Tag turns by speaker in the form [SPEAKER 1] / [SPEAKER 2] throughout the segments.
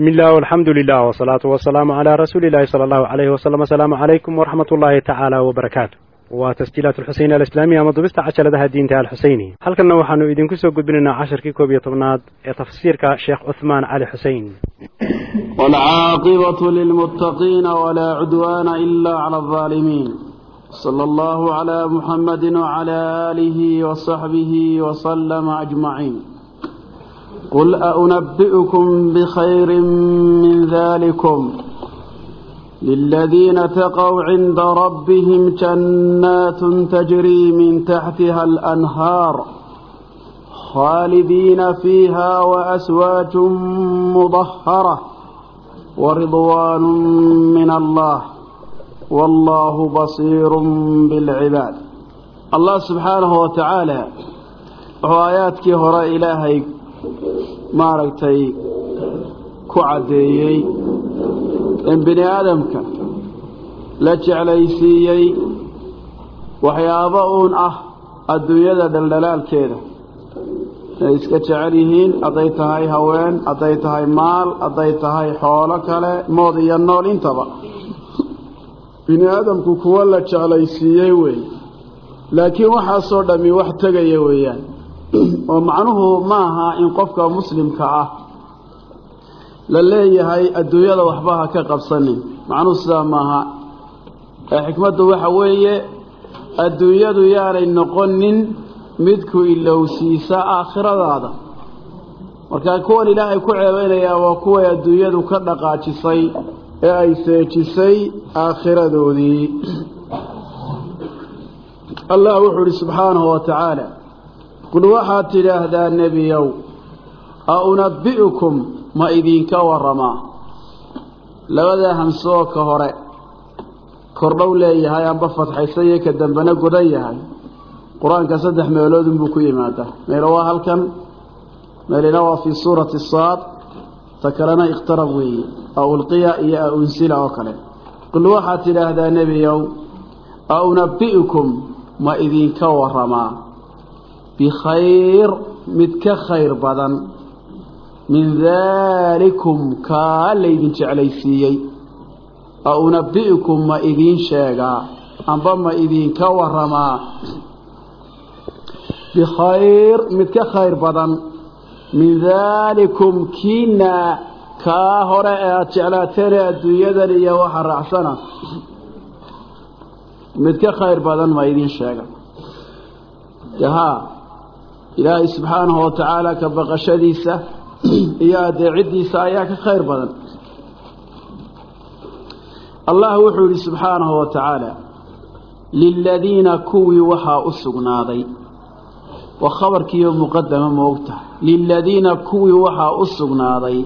[SPEAKER 1] bismillaah alxamdu lilah wsalaatu wasalaamu calaa rasuuliillahi sala allahu alayhi wasalam asalaamu calaykum waraxmat ullaahi tacaala wbarakaatu waa tasjiilaat alxuseyni alislaamiya ama dubista cajaladaha diinta alxuseyni halkanna waxaanu idinku soo gudbinaynaa casharkii koob iyo tobnaad ee tafsiirka sheekh cuhmaan cali xuseyn
[SPEAKER 2] wlcaaqibatu lilmuttaqiina wlaa cudwaana ila cla alaalimiin sala allahu cla muxamadi wcla aalihi wsaxbihi wslama ajmaciin قل أنبئكم بخير من ذلكم للذين تقوا عند ربهم جنات تجري من تحتها الأنهار خالدين فيها وأسواج مطهرة ورضوان من الله والله بصير بالعباد الله سبحانه وتعالى وآياتك هراء إلهي maaragtay ku caddeeyey in bini aadamka la jeclaysiiyey waxyaabo uun ah adduunyada dhaldhalaalkeeda inay iska jecel yihiin hadday tahay haween hadday tahay maal hadday tahay xoolo kale mood iyo nool intaba. Bini aadamku kuwa la jeclaysiiyey weeye laakiin waxaasoo dhammi wax tegaya weeyaan oo macnuhu ma aha in qofka muslimka ah la leeyahay adduunyada waxba ha ka qabsanin. Macnuhu sidaa maaha. Xikmaddu waxa weeye adduunyadu yaanay noqonin midku ilowsiisa aakhiradaada. Markaa kuwan ilaahay ku ceebeynayaa waa kuway adduunyadu ka dhaqaajisay ee ay seejisay aakhiradoodii allah wuxuu idhi subxaanahu wa tacaala qul waxaad tidhaahdaa nebiyow a unabbi'ukum ma idinka waramaa labadaa hamsoo ka hore kordhow leeyahay amba fadxaysan iyo ka dambena godan yahay. Qur'aanka saddex meeloodunbuu ku yimaadaa. Meelo waa halkan meelina waa fii suurati saad. Ta kalena ikhtarab weeye a ulqiya iyo a unsila oo kale. Qul waxaad tidhaahdaa nebiyow a unabbi'ukum ma idinka waramaa bikhayr mid ka khayr badan min daalikum kaa laydin jeclaysiiyey a unabbi'ukum ma idiin sheegaa amba ma idinka waramaa bikhayr mid ka khayr badan min daalikum kiina kaa hore ee aada jeclaateen ee adduunyadan iyo waxa raacsana mid ka khayr badan ma idiin sheega yahaa ilaahay subxaanahu wa tacaala ka baqashadiisa iyo adeeciddiisa ayaa ka khayr badan. Allah wuxuu yidhi subxaanahu wa tacaala liladiina kuwii waxaa u sugnaaday waa khabarkiiyo muqadama moogtahay liladiina kuwii waxaa u sugnaaday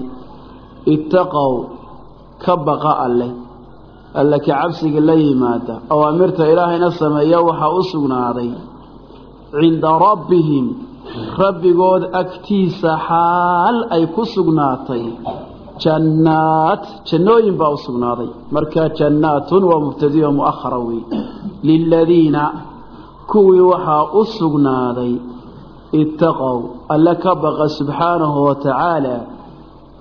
[SPEAKER 2] ittaqow ka baqa alleh alle ka cabsiga la yimaada awaamirta ilaahayna sameeya waxaa u sugnaaday cinda rabbihim rabbigood agtiisa xaal ay ku sugnaatay. Jannaat jannooyin baa u sugnaaday. Markaa jannaatun waa mubtadiyo mu'ahara wey liladiina kuwii waxaa u sugnaaday. Ittaqow alle ka baqa subxaanahu wa tacaala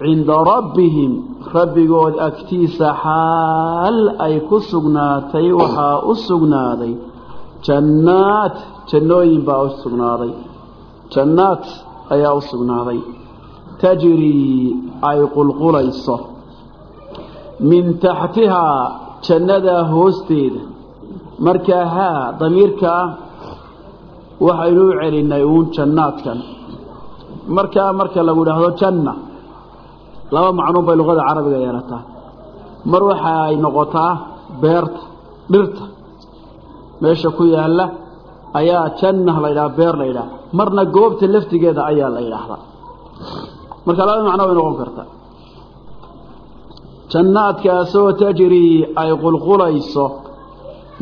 [SPEAKER 2] cinda rabbihim rabbigood agtiisa xaal ay ku sugnaatay waxaa u sugnaaday. Jannaat jannooyin baa u sugnaaday jannaat ayaa u sugnaaday. Tajrii ay qulqulayso. Min taxtihaa jannadaa hoosteeda. Markaa haa damiirkaa waxaynu u celinay uun jannaadkan markaa marka lagu idhaahdo janna laba macnuun bay luqada carabiga yeelataa. Mar waxa ay noqotaa beerta dhirta. Meesha ku yaalla ayaa janna la yidhaha beer la yidhaha marna goobta laftigeeda ayaa la yidhaahdaa. Marka laba macno bay noqon kartaa jannaadkaasoo tajrii ay qulqulayso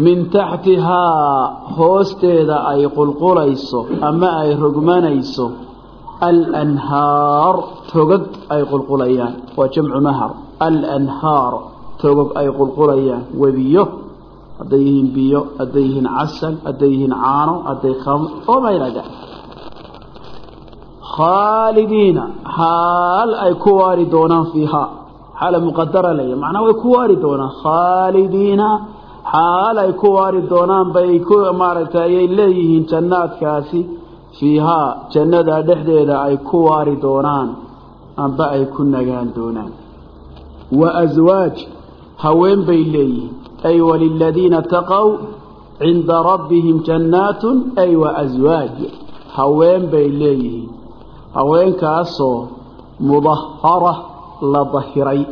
[SPEAKER 2] min taxtihaa hoosteeda ay qulqulayso ama ay rogmanayso alanhaar togog ay qulqulayaan. Waa jamcu nahar alanhaar togog ay qulqulayaan. Webiyo hadday yihiin biyo hadday yihiin casal hadday yihiin caano hadday khamr oo maylaga khaalidiina xaal ay ku waari doonaan fiihaa xaala muqadara leeya macnaa way ku waari doonaan khaalidiina xaal ay ku waari doonaan bay ku maaragtay ayay leeyihiin jannaadkaasi fiihaa jannada dhexdeeda ay ku waari doonaan amba ay ku nagaan doonaan wa aswaaj haween bay leeyihiin ay waliladiina taqow cinda rabbihim jannaatun ay wa aswaaj haween bay leeyihiin haweenkaasoo mudahara la dahiray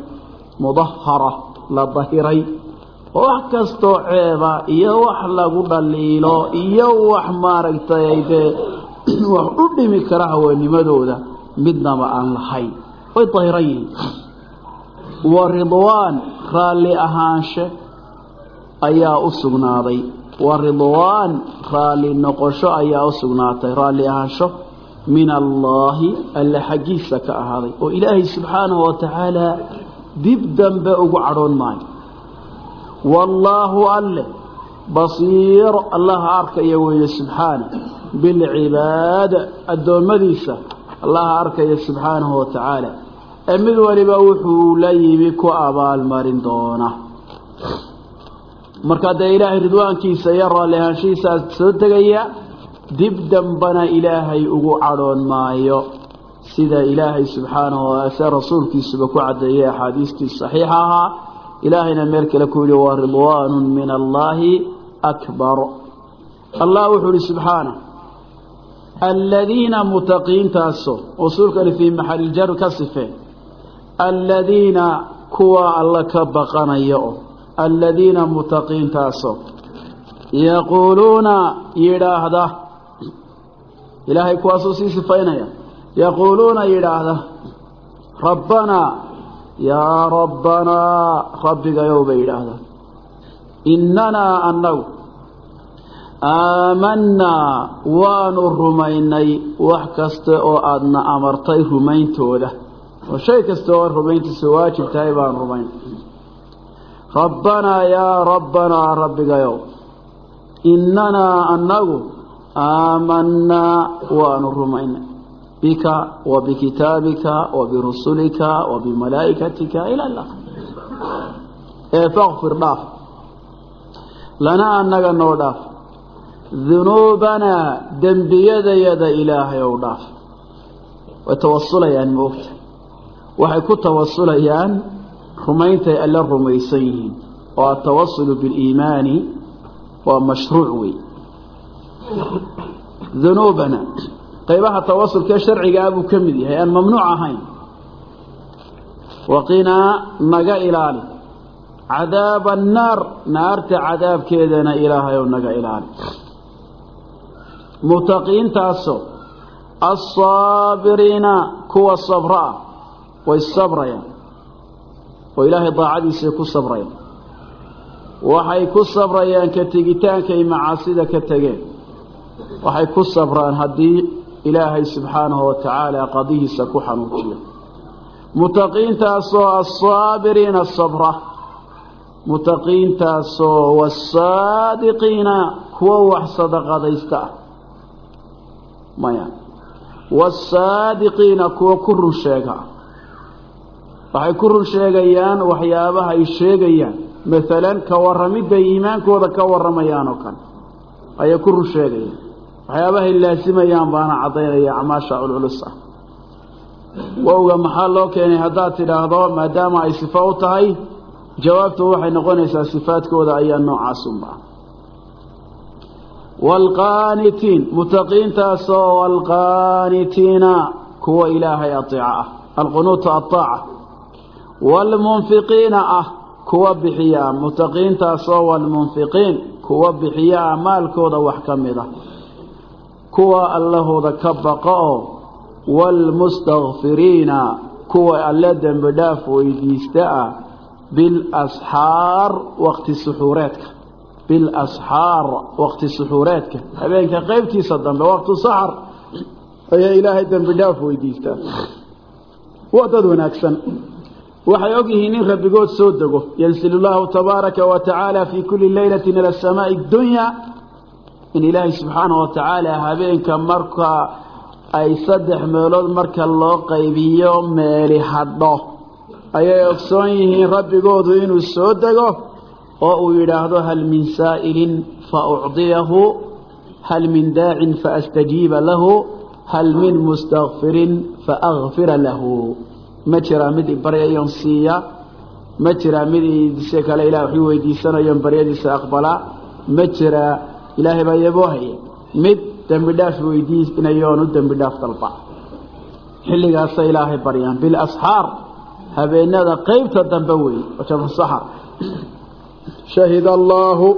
[SPEAKER 2] mudahara la dahiray. Wax kastoo ceeba iyo wax lagu dhaliilo iyo wax maaragtay dee wax u dhimi kara haweenimadooda midnaba aan lahayn way dahiran yihiin wa ridwaan raalli ahaanshe ayaa u sugnaaday. Wa ridwaan raalli noqosho ayaa u sugnaatay. Raalli ahaansho min allaahi alle xaggiisa ka ahaaday. Oo ilaahay subxaanahu wa tacaala dib dambe ugu cadhoon maayo. Wallaahu alle basiir allaha arkaya weeye subxaana bilcibaad addoommadiisa allaha arkaya subxaanahu wa tacaala. Ee mid waliba wuxuu la yimi ku abaalmarin doona. Marka dee ilaahay ridwaankiisa iyo raalli ahaanshihiisaa soo tegaya dib dambana ilaahay ugu cadhoon maayo. Sida ilaahay subxaanahu se rasuulkiisuba ku caddeeyey axaadiistii saxiixa ahaa ilaahayna meel kale ku yihi wa ridwaanu min allaahi akbar. Allah wuxuu ihi subxaana aladiina mutaqiintaaso usuulkani fii maxaliljar ka sifeen aladiina kuwa alla ka baqanaya o aladiina mutaqiintaaso yaquuluuna yidhaahda ilaahay kuwaasuu sii sifaynaya. Yaquuluuna yidhaahda rabbanaa yaa rabbanaa rabbigayow bay yidhaahdaa innanaa annagu aamanaa waanu rumaynay wax kasta oo aadna amartay rumayntooda. Oo shay kasta oo rumayntiisa waajib tahay baan rumaynay rabbanaa yaa rabbanaa rabbigayow innanaa annagu aamanaa waanu rumaynay bika wa bikitaabika wa birusulika wa bimalaa'ikatika ila lah ee fakfir dhaaf lana annaga noo dhaaf dunuubanaa dembiyadayada ilaahay ow dhaaf way tawasulayaan moogta waxay ku tawasulayaan rumayntay alla rumaysan yihiin oo atawasulu biliimaani waa mashruuc wey dunuubana. Qaybaha tawasulkee sharcigaa buu ka mid yahay. Aan mamnuuc ahayn. Waqinaa naga ilaali. Cadaaba annaar naarta cadaabkeedana ilaahayow naga ilaali. Mutaqiintaasoo alsaabiriina kuwa sabra ah way sabrayaan. Oo ilaahay daacadiisay ku sabrayaan. Waxay ku sabrayaan ka tegitaankay macaasida ka tegeen waxay ku sabraan haddii ilaahay subxaanahu wa tacaala qadihiisa ku xanuujiyo mutaqiintaasoo alsaabiriina sabra. Mutaqiintaasoo wasaadiqiina kuwa wax sadaqadaysta ah. Maya. Wasaadiqiina kuwa ku run sheega. Ah waxay ku run sheegayaan waxyaabaha ay sheegayaan. Maalan ka warramidday iimaankooda ka warramayaan oo kale ayay ku run sheegayaan waxyaabahay laasimayaan baana caddaynaya acmaasha culculus ah. Wowga maxaa loo keenay haddaad tidhaahdo maadaama ay sifo u tahay jawaabtu waxay noqonaysaa sifaadkooda ayaa noocaasunba waalqaanitiin mutaqiintaasoo waalqaanitiina kuwa ilaahay ateeca ah alqunuutu aaaca waalmunfiqiina ah kuwa bixiya ah mutaqiintaasoo waalmunfiqiin kuwa bixiya ah maalkooda wax ka mid a kuwa allahooda ka baqa oo waalmustakfiriina kuwa alle dembi dhaaf weydiista ah bilasxaar waqti suxuureedka. Bilasxaar waqti suxuureedka. Habeenka qaybtiisa dambe waqtu saxar ayaa ilaahay dembi dhaaf weydiistaa waa dad wanaagsan. Waxay og yihiin in rabbigood soo dego. Yansil llahu tabaaraka wa tacaala fii kulli leylatin ila asamaai اdunya in ilaahay subxaanahu wa tacaala habeenka marka ay saddex meelood marka loo qaybiyo meeli hadho. Ayay ogsoon yihiin rabbigoodu inuu soo dego oo uu yidhaahdo hal min saa'ilin fa ucdiyahu hal min daacin faastajiiba lahu hal min mustakfirin faakfira lahu. Ma jiraa mid baryayon siiya ma jiraa mid se kale ilah wax weydiisanayon baryadiisa aqbala ma jiraa ilaahay baa yaboohaya mid dembi dhaaf weydiinayoon u dembi dhaaf dalba. Xilligaasa ilaahay baryaan bilasxaar habeenada qeybta dambe weeye jamsaxar shahida allaahu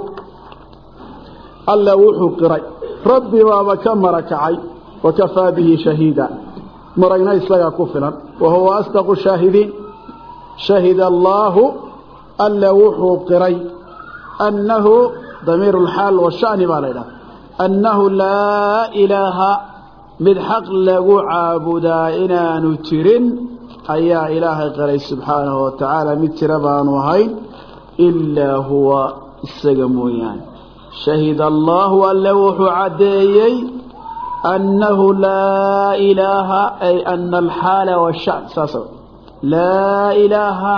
[SPEAKER 2] alla wuxuu qiray. Rabbi baaba ka marakacay wakafaa bihi shahiida. Maragna isagaa ku filan. Wa asdaqu shaahidiin shahida allaahu alla wuxuu qiray annahu damiir lxaal washani baa la ydhaha annahu laa ilaaha mid xaq lagu caabudaa inaanu jirin ayaa ilaahay qiray subxaanahu watacaala mid jira baanu ahayn ilaa huwa isaga mooyaane. Shahida allaahu alle wuxuu caddeeyey annahu laa ilaaha ay ana alxaala washan saas laa ilaaha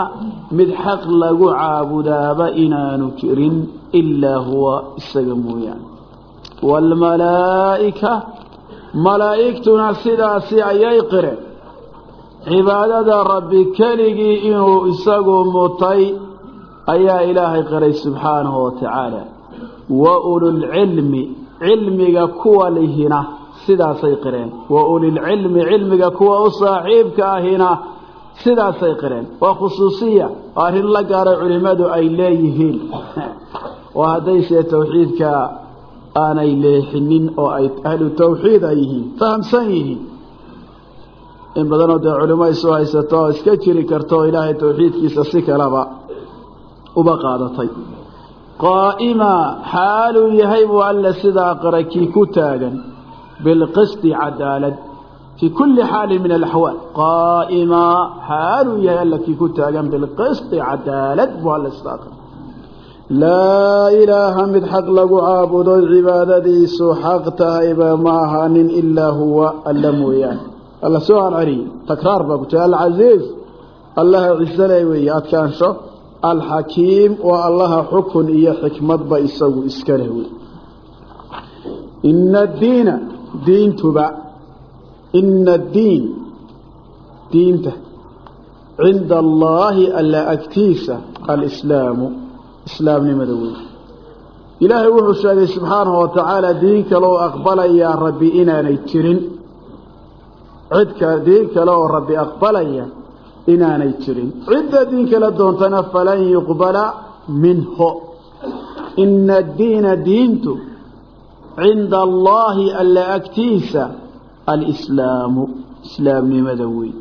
[SPEAKER 2] mid xaq lagu caabudaaba inaanu jirin ilaa huwa isaga mooyaane waalmalaa'ika malaa'igtuna sidaasi ayay qireen cibaadada rabbi keligii inuu isagu mutay ayaa ilaahay qiray subxaanahu wa tacaala wa ululcilmi cilmiga kuwa lihina sidaasay qireen wa ulilcilmi cilmiga kuwa u saaxiibka ahina sidaasay qireen waa khusuusiya oo arrin la gaaray culimmadu ay leeyihiin oo haddayse tawxiidka aanay leexinin oo ay ahlu tawxiid ay yihiin fahamsan yihiin. In badanoo dee culimo isu haysato oo iska jiri karto oo ilaahay tawxiidkiisa si kaleba uba qaadatay. Qaa'ima xaaluu yahay buu alle sidaa qiray kii ku taagan bilqisti cadaalad fii kulli xaalin min alaxwaal. Qaa'ima xaaluu yahay alle kii ku taagan bilqisti cadaalad buu alle sidaa qiray laa ilaaha mid xaq lagu caabudo cibaadadiisu xaq tahayba ma ahaanin ilaa huwa alla mooyaane. Alla soo aanceliyey takraar baa ku jira. Alcasiiz allaha ciseley weeye adkaansho. Alxakiim waa allaha xukun iyo xikmadba isagu iska leh wey ina addiina diintuba. Ina addiin diinta. Cinda allaahi alla agtiisa alislaamu islaamnimada wey ilaahay wuxuu sheegay subxaanahu wa tacaala diin kaloo aqbalayaa rabbi inaanay jirin. Cidka diin kale oo rabbi aqbalaya inaanay jirin. Cidda diin kala doontana falan yuqbala minhu. Ina addiina diintu cinda allaahi alla agtiisa alislaamu islaamnimada wey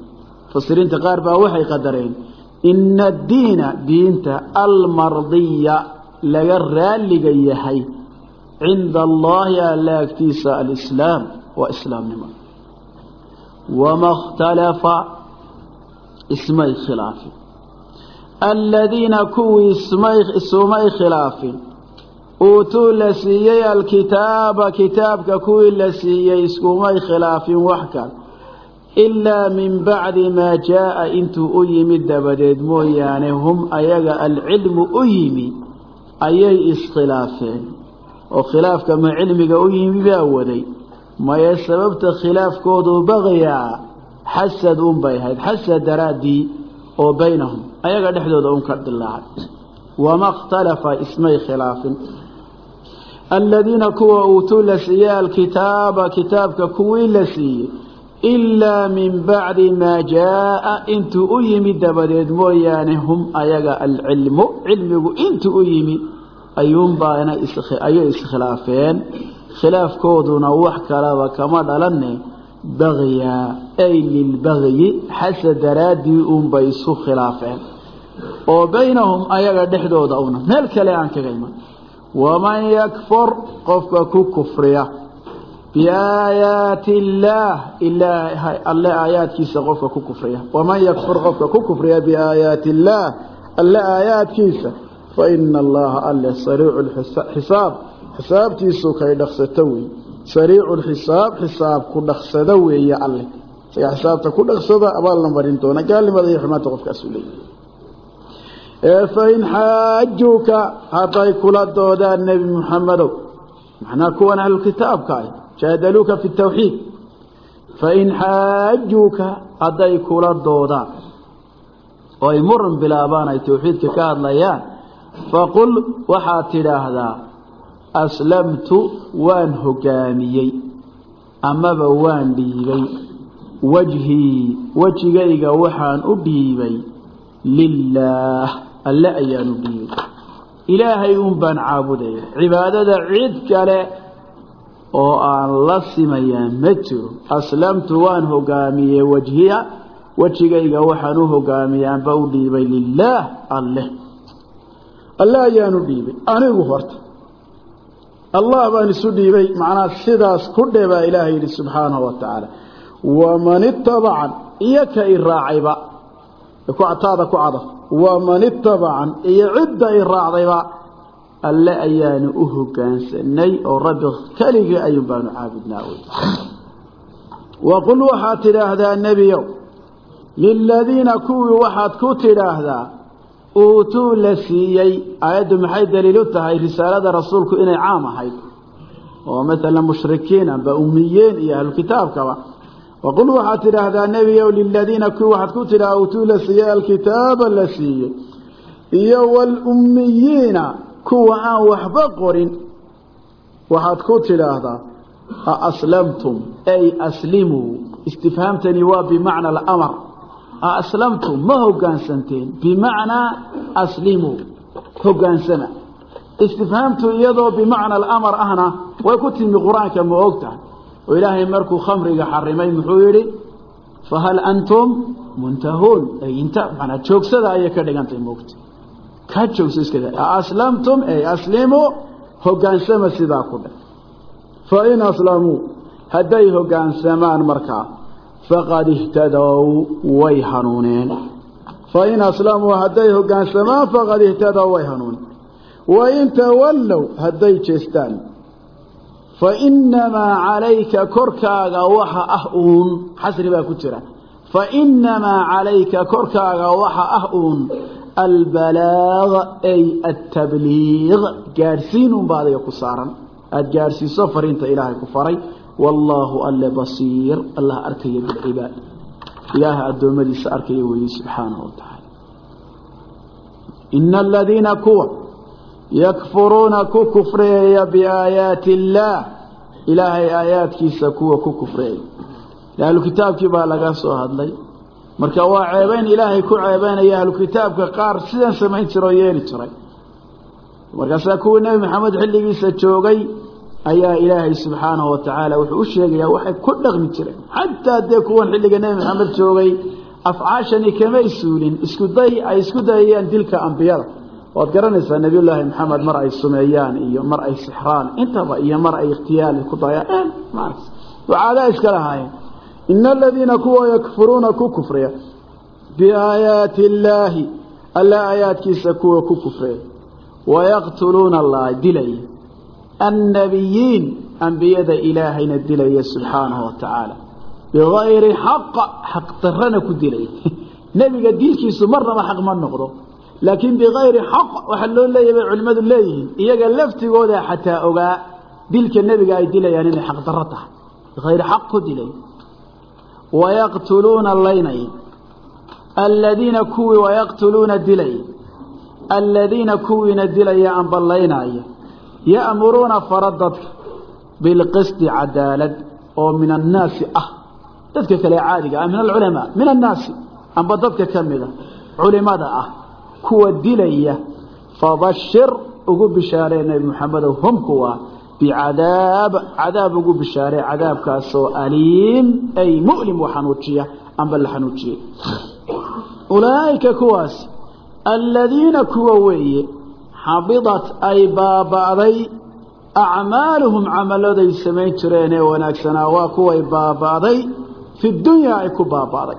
[SPEAKER 2] mufasiriinta qaar baa waxay qadareen ina addiina diinta almardiya laga raaliga yahay cinda allaahi alla agtiisa alislaam waa islaamnimo. Wama اkhtalafa ismay khilaafin. Aladiina kuwii isumay khilaafin. Uutuu la siiyey alkitaaba kitaabka kuwii la siiyey iskumay khilaafin wax kale ilaa min bacdi maa jaaa intuu u yimid dabadeed mooyaane hum ayaga alcilmu u yimi ayay iskhilaafeen oo khilaafka ma cilmiga u yimi baa waday maye sababta khilaafkoodu baqyaa xasad un bay ahayd xasad daraaddii oo baynahum ayaga dhexdooda un ka dilaacay wama ikhtalafa ismay khilaafin aladiina kuwa uutuu la siiyey alkitaaba kitaabka kuwii la siiyey ilaa min bacdi maa jaaa intuu u yimid dabadeed mooyaane hum ayaga alcilmu cilmigu intuu u yimi ayuunbaana ayay iskhilaafeen khilaafkooduna wax kalaba kama dhalanne bagya ay lilbagyi xasad daraaddii unbay isu khilaafeen oo baynahum ayaga dhexdooda una meel kale aan kaga iman waman yakfur qofka ku kufriya biaayaati illaah ilaahay alle aayaadkiisa qofka ku kufriya. Waman yakfur qofka ku kufriya biaayaati illaah alle aayaadkiisa. Fa ina allaha alle sariicu xisaab. Xisaabtiisu kay dhaqsato wey sariicu lxisaab xisaab ku dhaqsado weeye alle. Isaga xisaabta ku dhaqsada abaal la marin doona. Gaalnimada iyo xumaanta qofkaasuu leeyahay. Fain xaajuuka hadday kula doodaan nebi muxamedow macnaa kuwan ahlukitaabka ah jaadaluuka fi tawxiid fain xaajuuka hadday kula doodaan oo ay muran bilaabaan ay tawxiidka ka hadlayaan faqul waxaad tidhaahdaa aslamtu waan hogaamiyey amaba waan dhiibay wajhii wejigayga waxaan u dhiibay lilaah alle ayaan u dhiibay. Ilaahay un baan caabudaya. Cibaadada cid kale oo aan la simayaa ma jiro. Aslamtu waan hogaamiyey wajhiya. Wejigayga waxaan u hogaamiyey anba u dhiibay lilaah alleh. Alle ayaan u dhiibay anigu horta. Allah baan isu dhiibay macnaa sidaas ku dhe baa ilaahay yidhi subxaanahu wa tacaala waman itabacan iyo ka i raacayba. Taada ku cada waman itabacan iyo cidda i raacdayba alle ayaanu u hogaansanay oo rabbi keligii ayuun baanu caabudnaa waqul waxaad tidhaahdaa nebiyow liladiina kuwii waxaad ku tidhaahdaa uutuu la siiyey aayaddu maxay daliil u tahay risaalada rasuulku inay caam ahayd? Oo maala mushrikiin amba umiyiin iyo ahlukitaabkaba waqul waxaad tidhaahdaa nebiyow liladiina kuwii waxaad ku tidhahdaa uutuu la siiyey alkitaaba la siiyey. Iyo waalummiyiina kuwa aan waxba qorin. Waxaad ku tidhaahdaa aaslamtum ay aslimuu istifhaamtani waa bimacna alamar. Aslamtum ma hogaansanteen. Bimacnaa aslimuu hogaansama istifhaamtu iyadoo bimacna alamar ahna way ku timi qur'aanka ma og oo ilaahay markuu khamriga xarimay muxuu yidhi fahal antum muntahuun. Manaa joogsada ayay ka dhigantay moogta ka joogso iska aslamtum ay aslimuu hogaansama sidaa ku dheh fain aslamuu hadday hogaansamaan markaa faqad ihtadow way hanuuneen. Fain aslamuu hadday hogaansamaan faqad ihtadow way hanuuneen. Wain tawallow hadday jeestaan. Fainamaa calayka korkaaga waxa ah uun. Xasri baa ku jira. Fainamaa calayka korkaaga waxa ah uun albalaaq ay atabliiq gaadhsiin unba adiga ku saaran aada gaadhsiiso fariinta ilaahay ku faray wallaahu alle basiir allah arkaya bilcibaad ilaahay addoommadiisa arkaya weeye subxaanahu wa tacaala ina aladiina kuwa yakfuruuna ku kufreeya biaayaati illaah ilaahay aayaadkiisa kuwa ku kufreeya ahlu marka waa ceebayn ilaahay ku ceebaynaya ahlu kitaabka qaar sidan samayn jira oo yeeli jiray. Markaasaa kuwii nebi maxamed xilligiisa joogay ayaa ilaahay subxaanahu wa tacaala wuxuu u sheegayaa waxay ku dhaqmi jireen. Xataa dee kuwan xilliga nebi maxamed joogay afcaashani kamay suulin. Isku day ay isku dayayaan dilka ambiyada. Waad garanaysaa nebiyullaahi maxamed mar ay sumeeyaan iyo mar ay sixraan. Intaba iyo mar ay ikhtiyaal ku dayaan. Ducaadaa iska lahaayeen yakfuruuna ku kufriya biaayaati illaahi alla aayaadkiisa kuwa ku kufriya wayaqtuluuna allah dilaya annabiyiin ambiyada ilaahayna dilaya subxaanahu wa tacaala bigayri xaq xaq darana ku dilaya nebiga dilkiisu marnaba xaq ma noqdo laakiin bigayri xaq waxaa loo leeyahy bay culimmadu leeyihiin iyaga laftigooda xataa ogaa dilka nebiga ay dilayaan inay xaq darro tahay bigayri xaq ku dilay wayaqtuluuna laynay aladiina kuwii wayaqtuluuna dilay aladiina kuwiina dilaya amba laynaaya ya'muruuna fara dadka bilqisti cadaalad oo min annaasi ah dadka kale caadiga ah min alculamaa min annaasi amba dadka ka mida culimada ah kuwa dilaya fabashir ugu bishaaree nebi moxamedow hum kuwa bicadaab cadaab ugu bishaaree cadaabkaasoo aliim ay mu'lim wa xanuujiya amba la xanuujiyey. Ulaa'ika kuwaas aladiina kuwa weeye xabidat ay baaba'day acmaaluhum camaladay samayn jireen ee wanaagsanaa waa kuway baaba'day fi dunyaa ay ku baaba'day.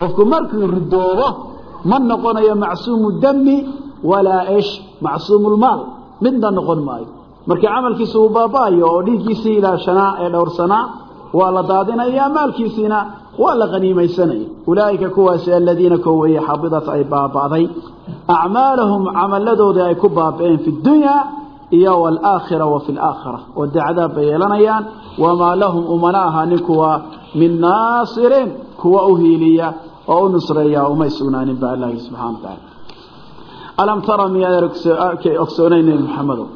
[SPEAKER 2] Qofku markuu ridoobo ma noqonayo macsuumu dami walaa ish macsuumulmaal midna noqon maayo. Markii camalkiisa uu baaba-ayo oo dhiiggiisii ilaashanaa ee dhowrsanaa waa la daadinaya maalkiisiina waa la qaniimaysanaya ulaa'ika kuwaasi aladiina ko weeye xabidat ay baaba'day acmaalahum camalladoodii ay ku baaba'een fi dunyaa iyo waalaakhira wa fi laakhira oo dee cadaab bay yeelanayaan wamaa lahum umana ahaanin kuwa min naasiriin kuwa u hiiliya oo u nusreeya umay sugnaanin ba allah subxana wa taala alam tara miyaad ogsoonayn nebi maxamedow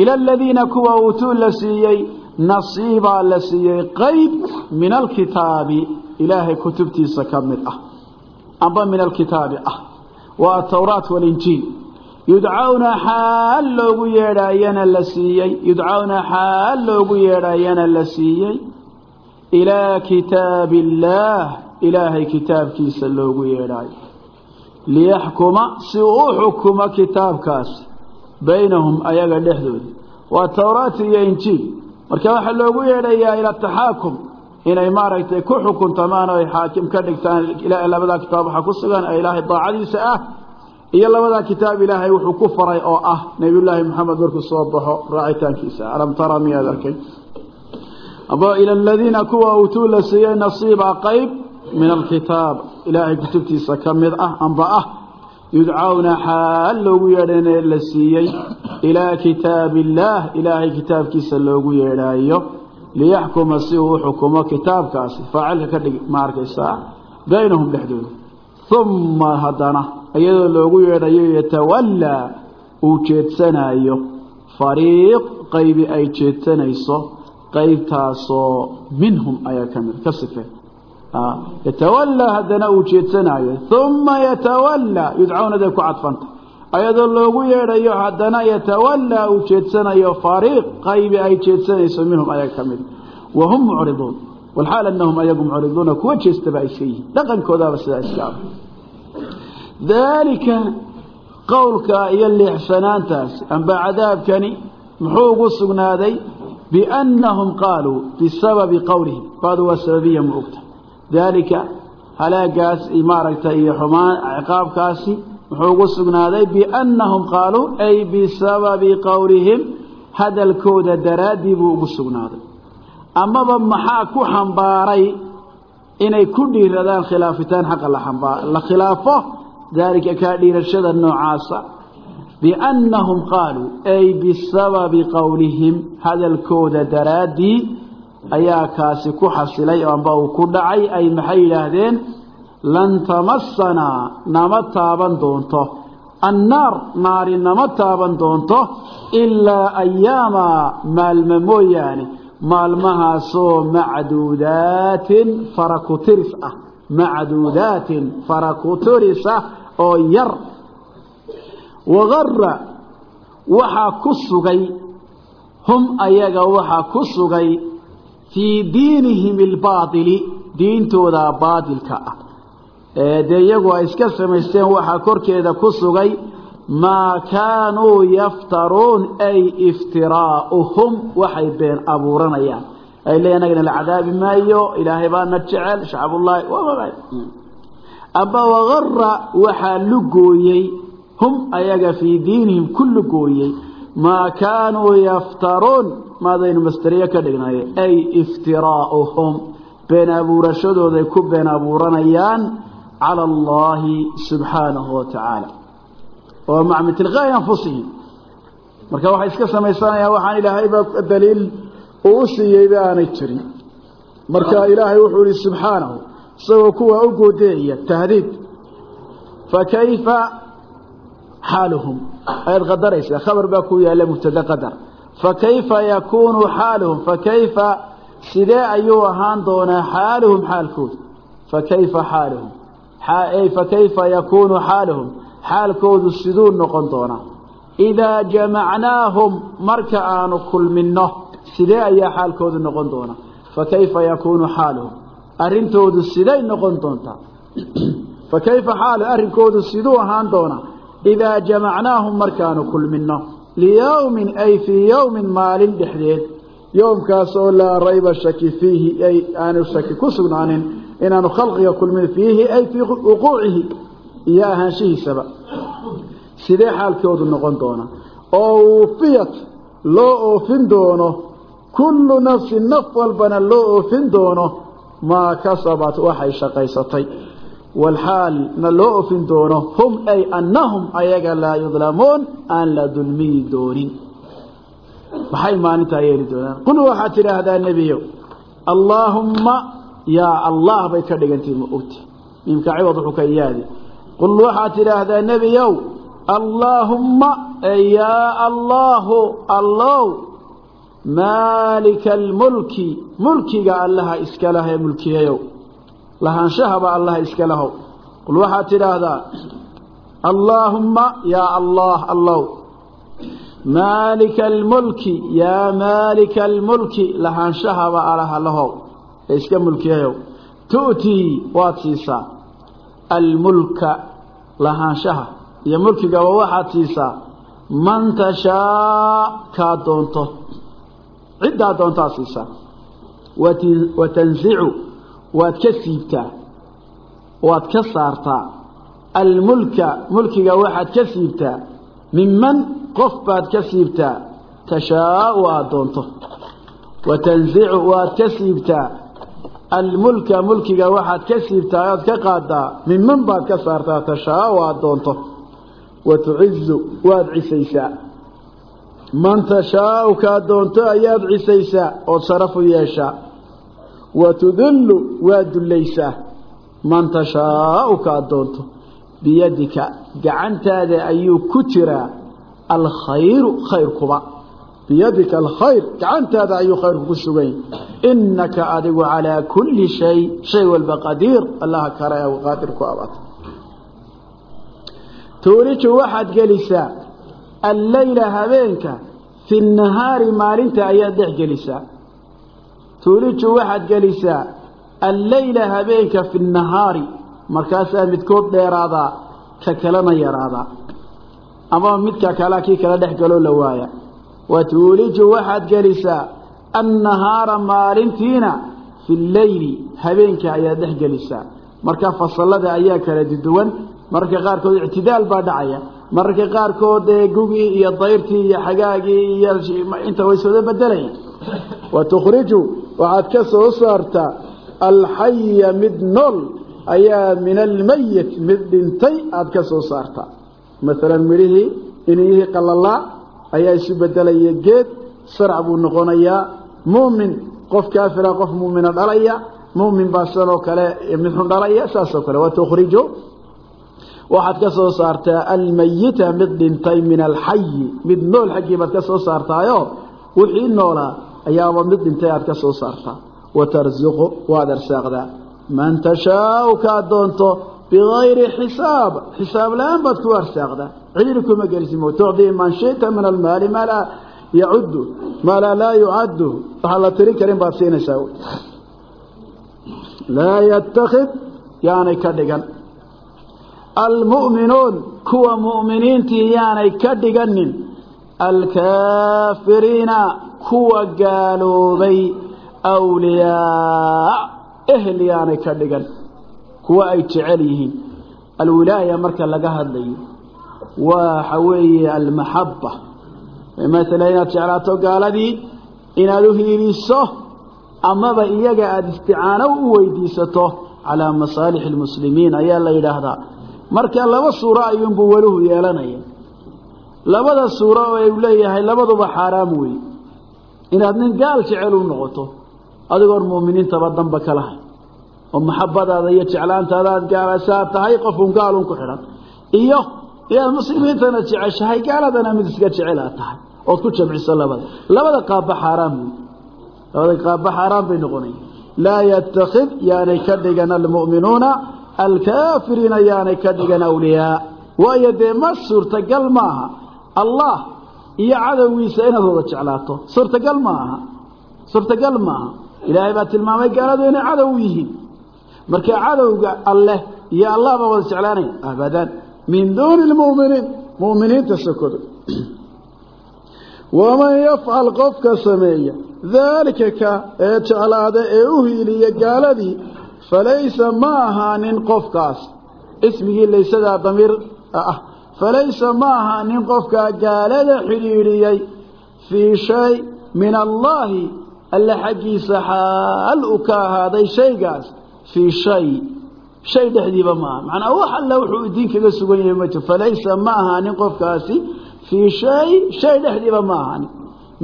[SPEAKER 2] ila aladiina kuwa uutuu la siiyey nasiibaa la siiyey qayb min alkitaabi ilaahay kutubtiisa ka mid ah. Amba min alkitaabi ah. Waa atawraat walinjiil yudcawna xaal loogu yeedhaayana la siiyey yudcawna xaal loogu yeedhaayana la siiyey ilaa kitaabi illaah ilaahay kitaabkiisa loogu yeedhaayo liyaxkuma si uu u xukumo kitaabkaasi baynahum ayaga dhexdooda waa towraat iyo injiil. Marka waxaa loogu yeedhayaa ila taxaakum inay maaragtay ku xukuntamaan o ay xaakim ka dhigtaan labadaa kitaab waxaa ku sugan ee ilaahay daacadiisa ah iyo labadaa kitaab ilaahay wuxuu ku faray oo ah nebiyullaahi maxamed markuu soo baxo raacitaankiisa. Alam tara miyaad arkay? Aba ila aladiina kuwa uutuu la siiyey nasiiba qayb min alkitaab ilaahay kutubtiisa ka mid ah amba ah yudcawna xaal loogu yeedhana la siiyey ilaa kitaabi illaah ilaahay kitaabkiisa loogu yeedhaayo liyaxkuma si uu u xukumo kitaabkaasi faacilka ka dhig ma arkaysaa baynahum dhexdooda uma haddana iyadoo loogu yeedhayo yatawallaa uu jeedsanaayo fariiq qaybi ay jeedsanayso qaybtaasoo minhum ayaa ka ka sife yatawallaa haddana uu jeedsanaayo. Uma yatawallaa yudcawnaday ku cadfanta. Ayadoo loogu yeedhayo haddana yatawallaa uu jeedsanayo fariiq qaybi ay jeedsanayso minhum ayaa ka mid. Wahum mucriduun. Walxaal anahum ayagu mucriduuna kuwa jeestaba ay iska yihiin dhaqankoodaaba sidaa iska ah daalika qowlka iyo leexsanaantaasi amba cadaabkani muxuu ugu sugnaaday biannahum qaaluu bisababi qowlihim baadu daalika halaagaas maaragtay iyo xumaan ciqaabkaasi muxuu ugu sugnaaday biannahum qaaluu ay bisababi qowlihim hadalkooda daraaddii buu ugu sugnaaday. Amaba maxaa ku xambaaray inay ku dhiiradaan khilaafitaan xaqa la khilaafo? Daalika kaa dhiirashada noocaasa. Biannahum qaaluu ay bisababi qowlihim hadalkooda daraaddii ayaa kaasi ku xasilay amba uu ku dhacay ay maxay yidhaahdeen? Lan tamasanaa nama taaban doonto. Annaar naari nama taaban doonto. Ilaa ayaama maalmo mooyaane maalmahaasoo macduudaatin farakutiris ah. Macduudaatin farakuturis ah oo yar. Wagara waxaa ku sugay. Hum ayaga waxaa ku sugay fii diinihim albaaili diintooda baatilka ah. Dee iyagu ay iska samaysteen waxaa korkeeda ku sugay maa kaanuu yaftaruun ay iftiraa'uhum waxay been abuuranayaan. Ay leeyiin anagana la cadaabi maayo ilaahay baana jecel shacbullaahi amba wagara waxaa lugooyey hum ayaga fii diinihim ku lugooyey maa kaanuu yaftaruun maadaynu masteriye ka dhignaye ay iftiraa'uhum been abuurashadooday ku been abuuranayaan cala allaahi subxaanahu wa tacaala. Oo maca min tilqaa'i anfusihim. Marka waxay iska samaysanayaan waxaan ilaahayba daliil uu u siiyeyba aanay jirin. Marka ilaahay wuxuu ihi subxaanahu isagoo kuwa u goodeeya tahdiid fakayfa xaaluhum ayaad qadaraysaa khabar baa ku yaalla mubtada qadar fakayfa yakuunu xaaluhum? Fakayfa sidee ayuu ahaan doonaa xaaluhum xaalkooda fakayfa xaaluhum? Fakayfa yakuunu xaaluhum? Xaalkoodu siduu noqon doonaa. Idaa jamacnaahum marka aanu kulminno sidee ayaa xaalkoodu noqon doonaa? Fakayfa yakuunu xaaluhum? Arrintoodu siday noqon doontaa. Fakayfa xaalu? Arrinkoodu siduu ahaan doonaa. Idaa jamacnaahum markaanu kulminno liyowmin ay fii yowmin maalin dhexdeed. Yowmkaas oo laa rayba shaki fiihi ay aanu shaki ku sugnaanin inaanu khalqiga kulmin fiihi ay fii wuquucihi iyo ahaanshihiisaba. Sidee xaalkoodu noqon doona oo wufiyat loo oofin doono. Kullu nafsin naf walbana loo oofin doono. Maa kasabat waxay shaqaysatay walxaalna loo oofin doono hum ay annahum ayaga laa yudlamuun aan la dulmiyi doonin maxay maalintaa yeeli doonaan qul waxaad tidhaahdaa nebiyow allaahumma yaa allah bay ka dhigantahi ma ogti miimka ciwad wuxuu ka yaadi qul waxaad tidhaahdaa nebiyow allaahumma yaa allaahu allow maalika almulki mulkiga allaha iska lah mulkiyayow lahaanshahaba allaha iska lahow. Qul waxaad tidhaahdaa allaahumma yaa allah allow. Maalika almulki yaa maalika almulki lahaanshahaba alaha lahow. Ee iska mulkiyayow tu'tii waad siisaa. Almulka lahaanshaha. Iyo mulkigaba waxaad siisaa. Man tashaa kaa doonto. Ciddaa doontaad siisaa. Wa tansicu waad ka siibtaa waad ka saartaa. Almulka mulkiga waxaad ka siibtaa. Minman qof baad ka siibtaa. Tashaau aada doonto. Wa tansicu waad ka siibtaa. Almulka mulkiga waxaad ka siibtaa oad ka qaadaa minman baad ka saartaa tashaau aada doonto. Wa tucizu waad cisaysaa. Man tashaau kaa doonto ayaad cisaysaa ood sharafu yeeshaa wa tudillu waad dullaysaa. Man tashaau kaa doonto. Biyadika gacantaada ayuu ku jiraa. Alkhayru khayrkuba. Biyadika alkhayr gacantaada ayuu khayrku ku sugan innaka adigu calaa kulli shay shay walba qadiir. Allaha kale ee qaadir ku abaata. Tuuriju waxaad gelisaa alleyla habeenka fi tuuliju waxaad gelisaa alleyla habeenka fi nahaari markaasaa midkood dheeraadaa ka kalena yaraadaa. Ama midka kalea kii kala dhex galoo la waaya wa tuuliju waxaad gelisaa annahaara maalintiina fi lleyli habeenka ayaad dhex gelisaa marka fasalada ayaa kala duwan mararka qaarkood ictidaal baa dhacaya. Mararka qaarkood ee gugii iyo dayrtii iyo xagaagii iyo inta way sooda bedelaya wa tukhriju waxaad ka soo saartaa alxaya mid nool ayaa min almayit mid dhintay aada ka soo saartaa maalan midhihii iniyihii qalalaa ayaa isu bedelaya geed sarc buu noqonayaa. Muumin qof kaafira qof muumina dhalaya. Muumin baa sidoo kale mid xun dhalaya saasoo kale. Wa tukhriju waxaad ka soo saartaa almayita mid dhintay min alxayi mid nool xaggii baad ka soo saartaayo noolaa ayaaba mid dhintay aad ka soo saartaa wa waad arsaaqdaa man tashaau kaa doonto bigayri xisaab. Xisaab la'aan baad ku arsaaqdaa cidhiri kuma gelisimo tucdii man shita min almaali maa laa yacuddu maa laa laa yucaddu waxaan la tirin karin baad siinaysaa. Laa yatakid yaanay ka dhigan. Almu'minuun kuwa mu'miniintii yaanay ka dhiganin alkaafiriina kuwa gaaloobay awliyaa ehel yaanay ka dhigan kuwa ay jecel yihiin. Alwilaaya marka laga hadlayo waxa weeye almaxaba maala inaad jeclaato gaaladii inaad u hiiliso amaba iyaga aada isticaano u weydiisato calaa masaalixi lmuslimiin ayaa la yidhaahdaa. Marka laba suuro ayuunbuu weluhu yeelanaya. Labada suuro oo u leeyahay labaduba xaaraam weeye inaad nin gaal jecel u noqoto adigoon muuminiintaba danba ka lahay oo maxabadaada iyo jeclaantaada aad gaalasaa tahay qofun gaalun ku xidhan iyo inaad muslimiintana jeceshahay gaaladana mid iska jecel tahay ood ku jamciso labada. Labada qaabba xaaraam wey labada qaabba xaaraam bay noqonaya laa yatakid yaanay ka dhigan almu'minuuna alkaafiriina yaanay ka dhigan awliyaa. Waayo dee ma suurtagal maaha allah iyo cadowgiisa inaad wada jeclaato. Suurtagal ma aha. Suurtagal maaha ilaahay baa tilmaamay gaaladu inay cadow yihiin. Marka cadowga alleh iyo allah baa wada jeclaanaya. Abadan. Min duuni lmu'miniin mu'miniinta sokodo waman yafcal qofka sameeya daalika ka ee jeclaada ee u hiiliya gaaladii falaysa ma ahaanin qofkaas. Ismigii laysadaa damiir ah falaysa ma ahaanin qofkaa gaalada xidhiidhiyey fii shay min allaahi alle xaggiisa xaal uu ka ahaaday shaygaas fii shay shay dhexdiiba maaha macnaa wax alla wuxuu diin kaga sugan yahay ma jiro falaysa ma ahaanin qofkaasi fii shay shay dhexdiiba ma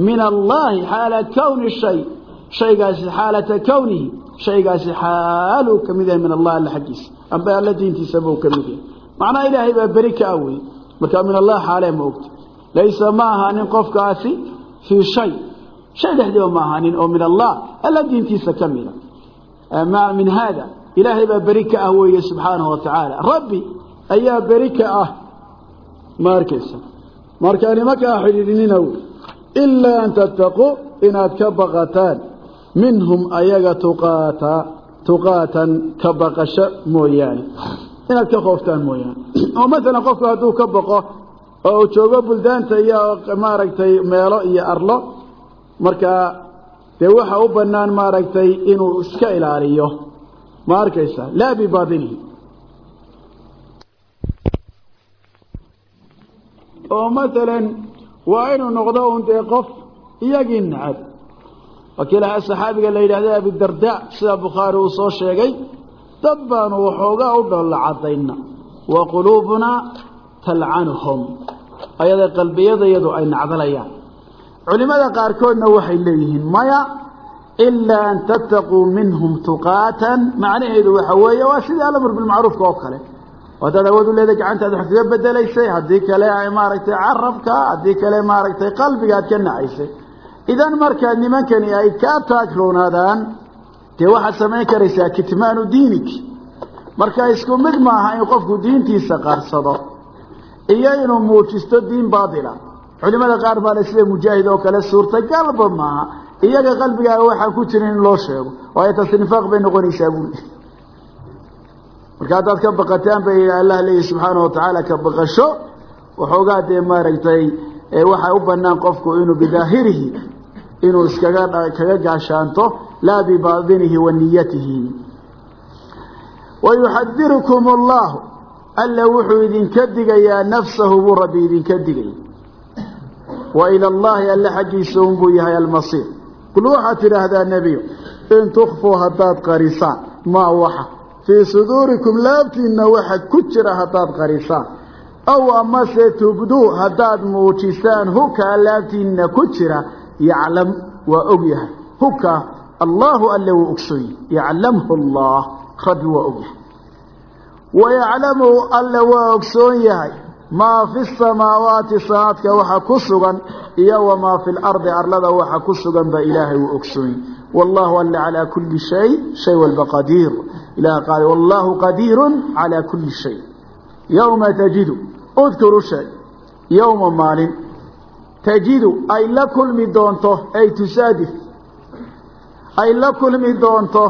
[SPEAKER 2] min allaahi xaala kowni shay shaygaasi xaalata kownihi shaygaasi xaaluu ka mid yahay min allah alla xaggiisa amba alla diintiisaba uu ka mid yahay macnaha ilaahay baa beri ka awey marka min allah xaalee ma ogta. Laysa ma ahaanin qofkaasi fii shay. Shay dhexdiiba ma ahaanin oo min allah alla diintiisa ka mida min haada ilaahay baa beri ka ah weeye subxaanahu wa rabbi ayaa beri ka ah. Ma arkaysa. Marka nimankaa xidhiidhinina wey. Ilaa an tattaquu inaad ka baqataan. Minhum ayaga tuqaata tuqaatan ka baqasho mooyaane inaad ka khooftaan mooyaane. Oo masalan qofku hadduu ka baqo oo uu joogo buldaanta iyo maaragtay meelo iyo arlo markaa dee waxa u bannaan maaragtay inuu iska ilaaliyo. Ma arkaysa laa bibaatinihi oo masalan waa inuu noqdo un dee qof iyagii nacab. Wakiilaha saxaabiga la yidhahda abidarda sida bukhaari uu soo sheegay dad baanu waxoogaa u dholla cadayna wa quluubunaa talcanuhum. Ayada qalbiyadayadu ay nacdalayaan. Culimmada qaarkoodna waxay leeyihiin maya ilaa an tattaquu minhum tuqaatan. Macnaheedu waxa weeye waa sidii alamr bilmacruufka oo kale. Haddaad awood u leedahay gacantaad wax kaga bedelaysay haddii kale maaragtay carabka haddii kale maaragtay qalbigaad ka nacaysay idan markaa nimankani ay kaa taagroonaadaan dee waxaad samayn karaysaa kitmaanu diinik. Marka isku mid maaha in qofku diintiisa qarsado iyo inuu muujisto diin baatila culimada qaar baale sida mujaahid oo kale suurtagalba maaha. Iyaga qalbigaaga waxaan ku jirin in loo sheego waayo taasi nifaaq bay noqonaysaa buuli marka haddaad ka baqataan bay allah leeyahy subxaana watacaala ka baqasho. Waxoogaa dee maaragtay waxaa u banaan qofku inuu bidaahirihi inuu iskaga kaga gaashaanto laa bibaadinihi wa niyatihi. Wayuxadirukum allahu alla wuxuu idinka digayaa nafsahu buu rabbi idinka digaya wa ila allahi alle xaggiisa unbuu yahay almasiir kul waxaad tidhaahdaa nebiyo in tukfuu haddaad qarisaan maa waxa. Fii suduurikum laabtiinna waxa ku jira haddaad qarisaan. Aw amase tubduu haddaad muujisaan hukaa laabtiinna ku jira yaclam waa og yahay. Hukaa allaahu alle wuu ogsoonyahy yaclamhu allah rabbi waa og yahay. Wayaclamu alle waa ogsoon yahay. Maa fi samaawaati sanaadka waxa ku sugan iyo wamaa fi lardi arlada waxa ku sugan ba ilaahay wuu ogsoonyahy wallahu alle calaa kuli shay shay walba qadiir ilaha qaal wallahu qadiiru calaa kuli shay. Yowma tajidu udkuru sheeg yowma maalin tajidu ay la kulmi doonto ay tusaadif ay la kulmi doonto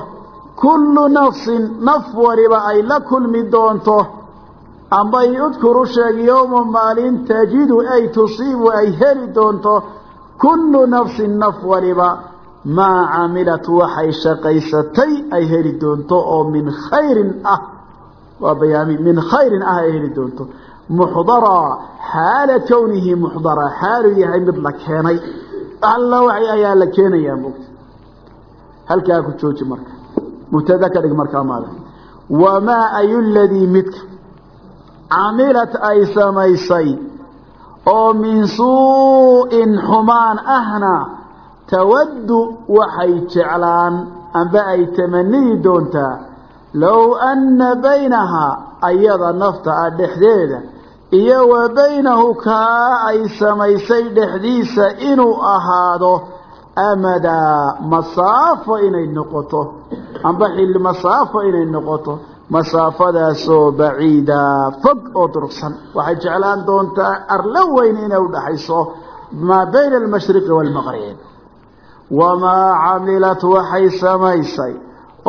[SPEAKER 2] kullu nafsin naf waliba ay la kulmi doonto amba udkuru sheeg yowma maalin tajidu ay tusiibu ay heli doonto kullu nafsin naf waliba maa camilat waxay shaqaysatay ay heli doonto oo min khayrin ah waa bayaami min khayrin ah ay heli doonto muxdara xaala kownihi muxdara xaaluu yahay mid la keenay. Alla waxay ayaa la keenayaa mogta halkaa ku jooji marka. Mubtada ka dhig markaa maada. Wamaa ayu ladii midka? Camilat ay samaysay oo min suu'in xumaan ahna tawaddu waxay jeclaan amba ay tamaniyi doontaa low anna baynahaa ayada nafta ah iyo wa baynahu kaa ay samaysay dhexdiisa inuu ahaado amadaa masaafo inay noqoto amba xilli masaafo inay noqoto masaafadaasoo baciida fog oo durugsan. Waxay jeclaan doontaa arlo weyn inay udhaxayso maa bayna almashriqi waalmaqrib wamaa camilat waxay samaysay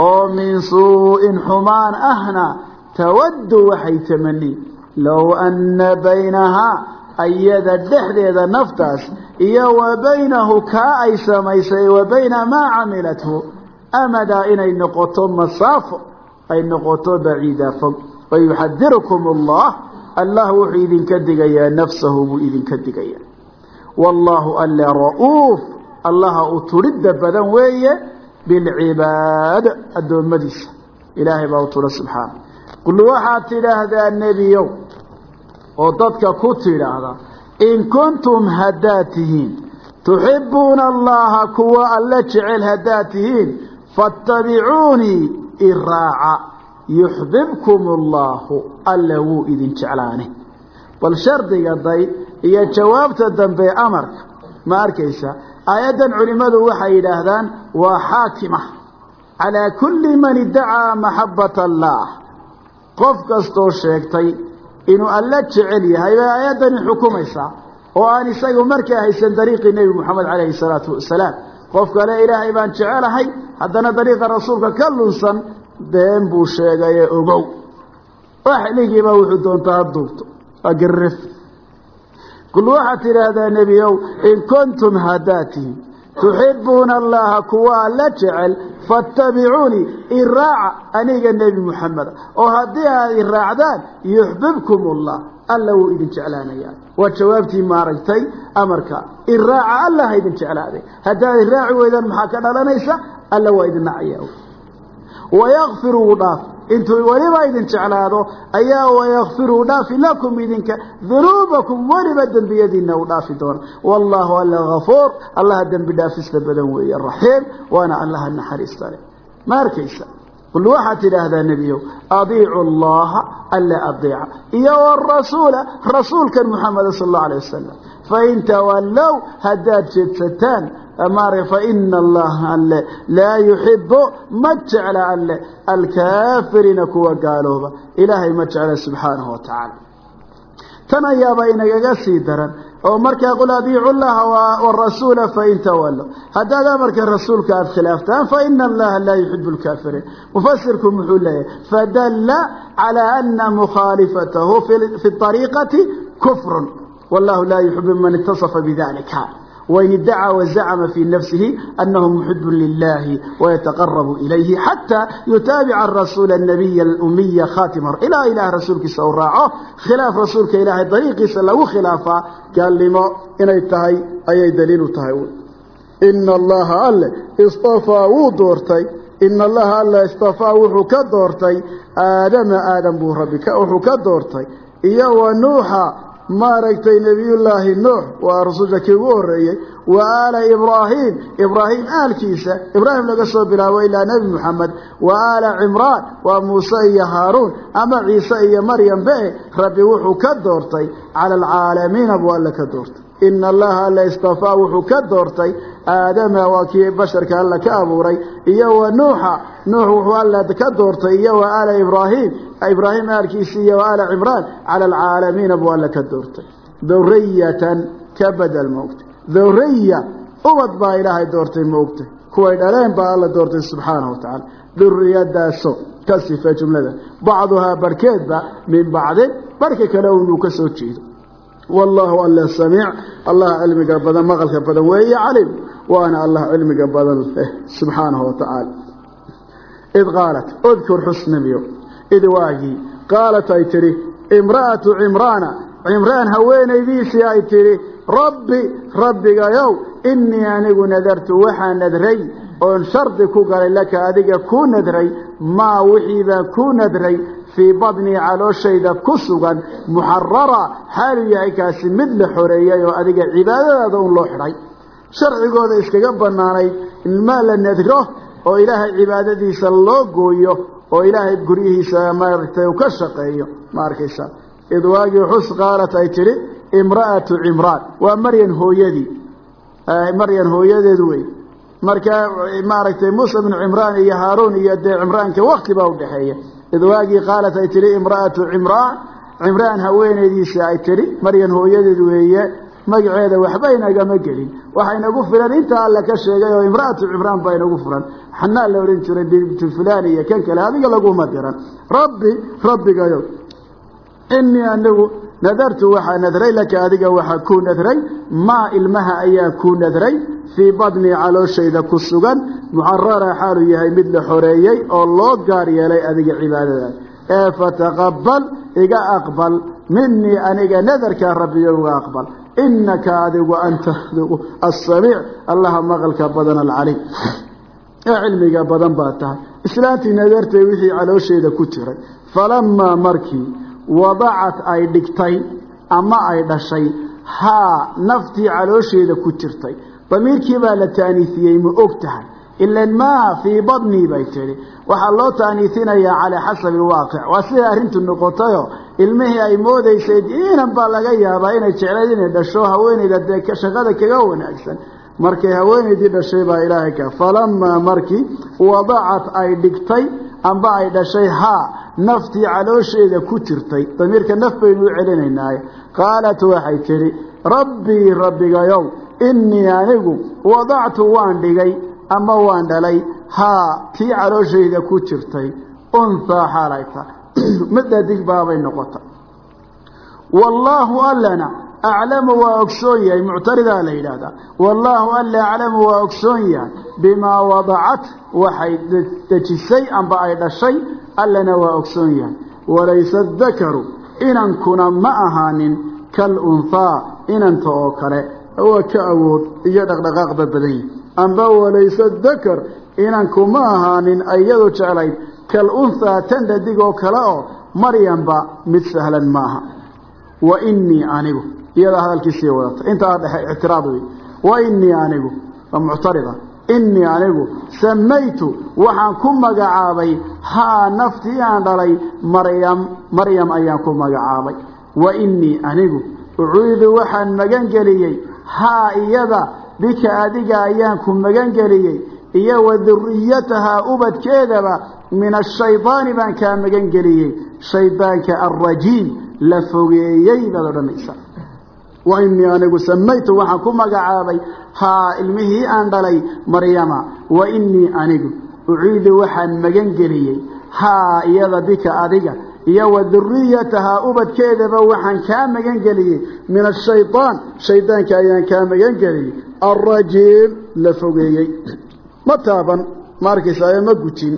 [SPEAKER 2] oo min suu'in xumaan ahna tawaddu waxay tamani low anna baynahaa ayada dhexdeeda naftaas iyo wa baynahu kaa ay samaysay wa bayna maa camilathu amadaa inay noqoto masaafo ay noqoto baciida fog wayuxadirukum allah allah wuxuu idinka digayaa nafsahu buu idinka digayaa wallaahu alle ra'uuf allaha u tudhidda badan weeye bilcibaad addoommadiisa ilaahay baa u tudha qul waxaad tidhaahdaa nebiyow oo dadka ku tidhaahda in kuntum haddaad tihiin tuxibbuuna allaha kuwa alla jecel haddaad tihiin fattabicuunii iraaca yuxbibkum allaahu alla wuu idin jeclaane. Bal shardiga day iyo jawaabta dambe amarka ma arkaysa aayaddan culimmadu waxay yidhaahdaan waa xaakima calaa kulli man iddacaa maxabbata allaah qof kastoo sheegtay inuu alla jecel yahay bay aayaddani xukumaysaa oo aan isagu markaa haysan dariiqii nebi moxamed calayhi salaatu wasalaam. Qof kale ilaahay baan jecelahay haddana dariiqa rasuulka ka lunsan been buu sheegaye ogow. Waxligiiba wuxuu doontaa ha duubto waa kul waxaad tidhaahdaa nebiyow in kuntum haddaad tuxibbuuna allaha kuwa alla jecel fattabicuunii iraaca aniga nebi moxameda oo haddii aad iraacdaan yuxbibkum allah alla wuu idin jeclaanayaa waa jawaabtii maaragtay amarka. Iraaca alla ha idin jeclaaday haddaad iraaci weydaan maxaa ka dhalanaysa? Alla waa idin wayakfir wuu dhaaf intuu weliba idin jeclaado ayaa wayakfiru u dhaafi lakum idinka dunuubakum weliba dembiyadiina u dhaafi doona wallaahu alla hafuur allaha dembi dhaafista badan weeye raxiim waana allaha naxariista leh ma arkaysa qul waxaad tidhaahdaa nebiyow adiicu allaha alla adeeca iyo warasuula rasuulkan muxameda sal allau alay wasalam fain tawallow haddaad jeedsataan maara faina allaha alle laa yuxibu ma jecla alle alkaafiriina kuwa gaalooba. Ilaahay ma jecla subxaanahu wa tacaala. Tan ayaaba inagaga sii daran oo markaa qul adiicu llaha warasuula fain tawallow haddaad amarka rasuulka aada khilaaftaan faina allaha laa yuxibu lkaafiriin mufasirku muxuu leeyahay fadalla calaa ana mukhaalifatahu fi ariiqati kufrun. Wallahu laa yuxibu man itaصafa bidalika wain idacaa wazacma fii nafsihi anahu muxibu lilahi wayataqarabu ilayhi xataa yutaabica rasuula nabiya umiya khatima ilaa ilaah rasuulkiisa uu raaco khilaaf rasuulka ilaahay dariiqiisa lagu khilaafaa gaalnimo inay tahay ayay daliil u tahay ina allaha alle istafaa wuu doortay ina allaha alle istafaa wuxuu ka doortay aadama aadam buu rabbi nuuxa maaragtay nebiyullaahi nuux waa rasulka kii ugu horeeyey wa aala ibraahim ibraahim aalkiisa ibraahim laga soo bilaabo ilaa nebi moxamed wa aala cimraan waa muuse iyo haaruun ama ciise iyo maryam be rabbi wuxuu ka doortay cala alcaalamiina buu alle ka doortay ina allaha alle istafaa wuxuu ka doortay aadama waa kii basharka alla ka abuuray iyo wa nuuxa. Nuux wuxuu alla ka doortay iyo wa aala ibraahim. Ibraahim aalkiisi iyo wa aala cimraan. Cala alcaalamiina buu alla ka doortay. Duriyatan ka badel moogtay duriya ubad baa ilaahay doortay moogtay kuway dhaleen baa alla doortay subxaanahu wa tacaala. Duriyadaaso ka sife jumlada. Bacduhaa barhkeedba min bacdin barhka kale unuu ka soo wallaahu alla samiic allah cilmiga badan maqalka badan weeye calim waana allah cilmiga badan leh subxaanahu wa tacaala id qaalat udkur xusnamiyo id waagii qaalat ay tidhi imra'atu cimraana cimraan haweenaydiisii ay tidhi rabbi rabbigayow innii anigu nadartu waxaa nadray oon shardi ku galay laka adiga kuu nadray maa wixii baan kuu nadray fii badnii calooshayda ku sugan muxarara xaaluu yahay kaasi mid la xoreeyey oo adiga cibaadadaada un loo xidhay. Sharcigooda iskaga bannaanayd ilmaa la nadro oo ilaahay cibaadadiisa loo gooyo oo ilaahay guryihiisa maaragtay uu ka shaqeeyo. Ma arkaysa id waagii xus qaalat ay tidhi imra'atu cimraan waa maryan hooyadii. Maryan hooyadeed wey. Marka maaragtay muusa bnu cimraan iyo haaruun iyo dee cimraanka wakti udhexeeya id waagii qaalat ay tidhi imra'atu cimraan cimraan haweenaydiisa ay tidhi maryan hooyadeed weeye magaceeda waxba inagama gelin. Waxaa inagu filan inta alle ka sheegay oo imra'atu cimraan baa inagu furan. Xanaa la odhan jiray bintu fulaan iyo kan kale adiga laguma diran. Rabbi rabbigayo inii anigu nadartu waxaa nadray laka adiga waxaa kuu nadray maa ilmaha ayaa kuu nadray fii badnii calooshayda ku sugan muxarara xaaluu yahay mid la xoreeyey oo loo gaar yeelay adiga cibaadadaas ee fataqabal iga aqbal minii aniga nadarkaa rabbiyo uga aqbal. Innaka adigu anta adigu assamiic allaha maqalka badan alcaliim. Ee cilmiga badan baa tahay. Islaantiina darteed wixii caloosheeda ku jiray. Falamaa markii wadacat ay dhigtay ama ay dhashay haa naftii caloosheeda ku jirtay. Damiirkii baa la taaniisiyey ma og tahay. Ilan maaha fii badnii bay tidhi waxaa loo taaniisinayaa calaa xasabi alwaaqic. Waa siday arrintu noqotayo. Ilmihii ay moodaysay inan baa laga yaabaa inay jeclayd inay dhasho haweenayda dee shaqada kaga wanaagsan. Markay haweenaydii dhashay baa ilaahay ka falamaa markii wadacat ay dhigtay amba ay dhashay haa naftii caloosheeda ku jirtay. Damiirka naf baynu u celinaynaaye. Qaalat waxay tidhi rabbii rabbigayow innii anigu wadactu waan dhigay ama waan dhalay. Haa tii calooshayda ku jirtay. Unhaa xaalay tahay madadig baabay noqota. Wallaahu allana aclamu waa ogsoon yahay muctaridaa la yidhaahdaa. Wallaahu alla aclamu waa ogsoon yahay bimaa wadacat waxay dejisay amba ay dhashay allana waa ogsoon yahay. Walaysa dakaru inankuna ma ahaanin kal unhaa inanta oo kale waa ka awood iyo dhaqdhaqaaqba badan yihi amba walaysa dakar inanku ma ahaanin iyadu jeclayd kal unhaa tan oo kale oo maryamba mid sahlan maaha. Wa innii anigu iyadaa hadalkiisii wadata intaa dhexe ictiraad wey wa innii anigu muctarida innii anigu samaytu waxaan ku magacaabay haa naftii aan dhalay maryam maryam ayaan ku magacaabay. Wa innii anigu ucuudu waxaan magan geliyey haa iyada bika adiga ayaan ku magan geliyey iyo wa duriyatahaa ubadkeedaba min ashaydaani baan kaa magan geliyey shaydaanka alrajiim la fogeeyey baad odhanaysa wa innii anigu samaytu waxaan ku magacaabay haa ilmihii aan dhalay maryama. Wa innii anigu uciidu waxaan magan geliyey. Haa iyada bika adiga. Iyo wa duriyatahaa ubadkeedaba waxaan kaa magan geliyey. Min ashaydaan shaydaanka ayaan kaa magan geliyey. Alrajiim la fogeeyey. Ma taaban ma arkaysa ma gujin.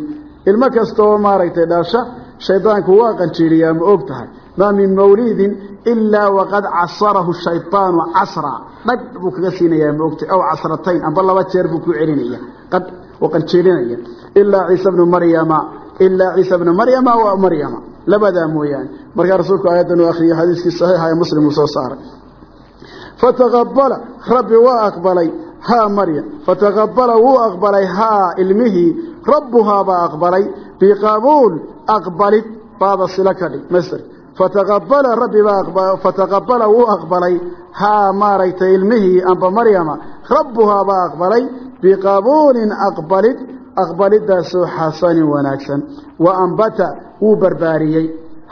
[SPEAKER 2] Ilmo kastaoo maaragtay dhaasha shaydaanku waa qanjiiriyaa ma og tahay maa min mawliidin ilaa waqad casarahu shaydaanu casra. Dhag buu kaga siinayaa ma ogtahay aw casratayn amba laba jeer buu ku celinaya. Qad u qanjiirinaya ilaa ciisa bnu maryama ilaa ciisa bnu maryama wa maryama. Labadaa mooyaane. Markaa rasuulku aayaddan uu akhriyay xadiiskii saxiixa ee muslim uu soo saaray. Fataqabala rabbi waa aqbalay haa maryam. Fataqabala wuu aqbalay haa ilmihii. Rabbuhaa baa aqbalay biqabuul aqbalid baada silo ka dhig masr fataqabala rabbi baa fataqabala wuu aqbalay haa maaragtay ilmihii amba maryama rabbuhaa baa aqbalay biqabuulin aqbalid aqbalidaasoo xasanin wanaagsan wa ambata wuu barbaariyey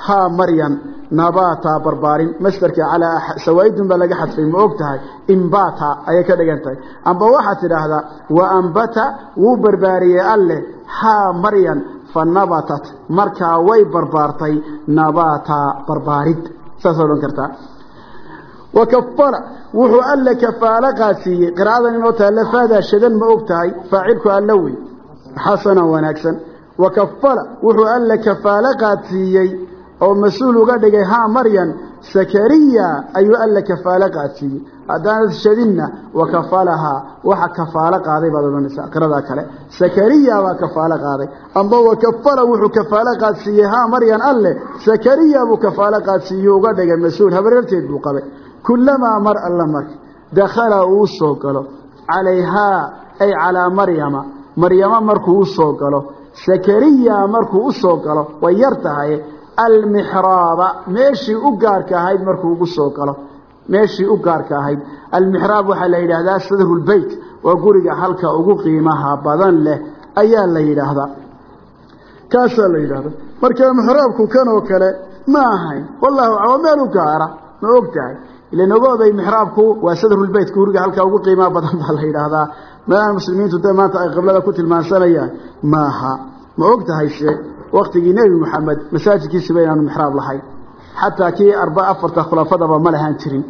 [SPEAKER 2] haa maryam nabaata barbaarin masderka calaa sawaa'idun baa laga xadfay ma og tahay imbata ayay ka dhigan tahay amba waxaad tidhaahdaa wa ambata wuu barbaariyey alleh haa maryam fa nabatat markaa way barbaartay nabaata barbaarid. Saasoo odhan kartaa wa kafala wuxuu alle kafaalo qaadsiiyey qiraadan inoo taalla faadaa shadan ma og tahay faacilku alla wey xasana wanaagsan wa kafala wuxuu alle kafaalo qaadsiiyey oo mas'uul uga dhigay haa maryan sakariya ayuu alle kafaalo qaadsiiyey haddaanad shadinna wa kafalahaa waxa kafaalo qaaday baad odhanaysaa qiradaa kale. Sakariya baa kafaalo qaaday. Amba wa kafala wuxuu kafaalo qaadsiiyey haa maryan alle sakariya buu kafaalo qaadsiiyey uga dhigay mas'uul habareerteed buu qabay. Kulamaa mar alla marka dakhala uu soo galo calayhaa ay calaa maryama. Maryamo markuu u soo galo sakariya markuu u soo galo way yar almixraaba meeshii u gaarka ahayd markuu ugu soo galo. Meeshii u gaarka ahayd. Almixraab waxaa la yidhaahdaa sadrulbeyt waa guriga halka ugu qiimaha badan leh ayaa la yidhaahdaa. Kaasaa la yidhahdaa marka mixraabku kan oo kale ma ahayn. Wallahu waa meel u gaara ma og tahay ilan ogooday mixraabku waa sadrulbeyt guriga halka ugu qiimaha badan baa la yidhaahdaa. Meelaha muslimiintu de maanta ay qiblada ku tilmaansanayaan maaha ma og tahay se waktigii nebi moxamed masaajidkiisiba inaanu mixraab lahayn xataa kii arba afarta khulafadaba ma lahaan jirin.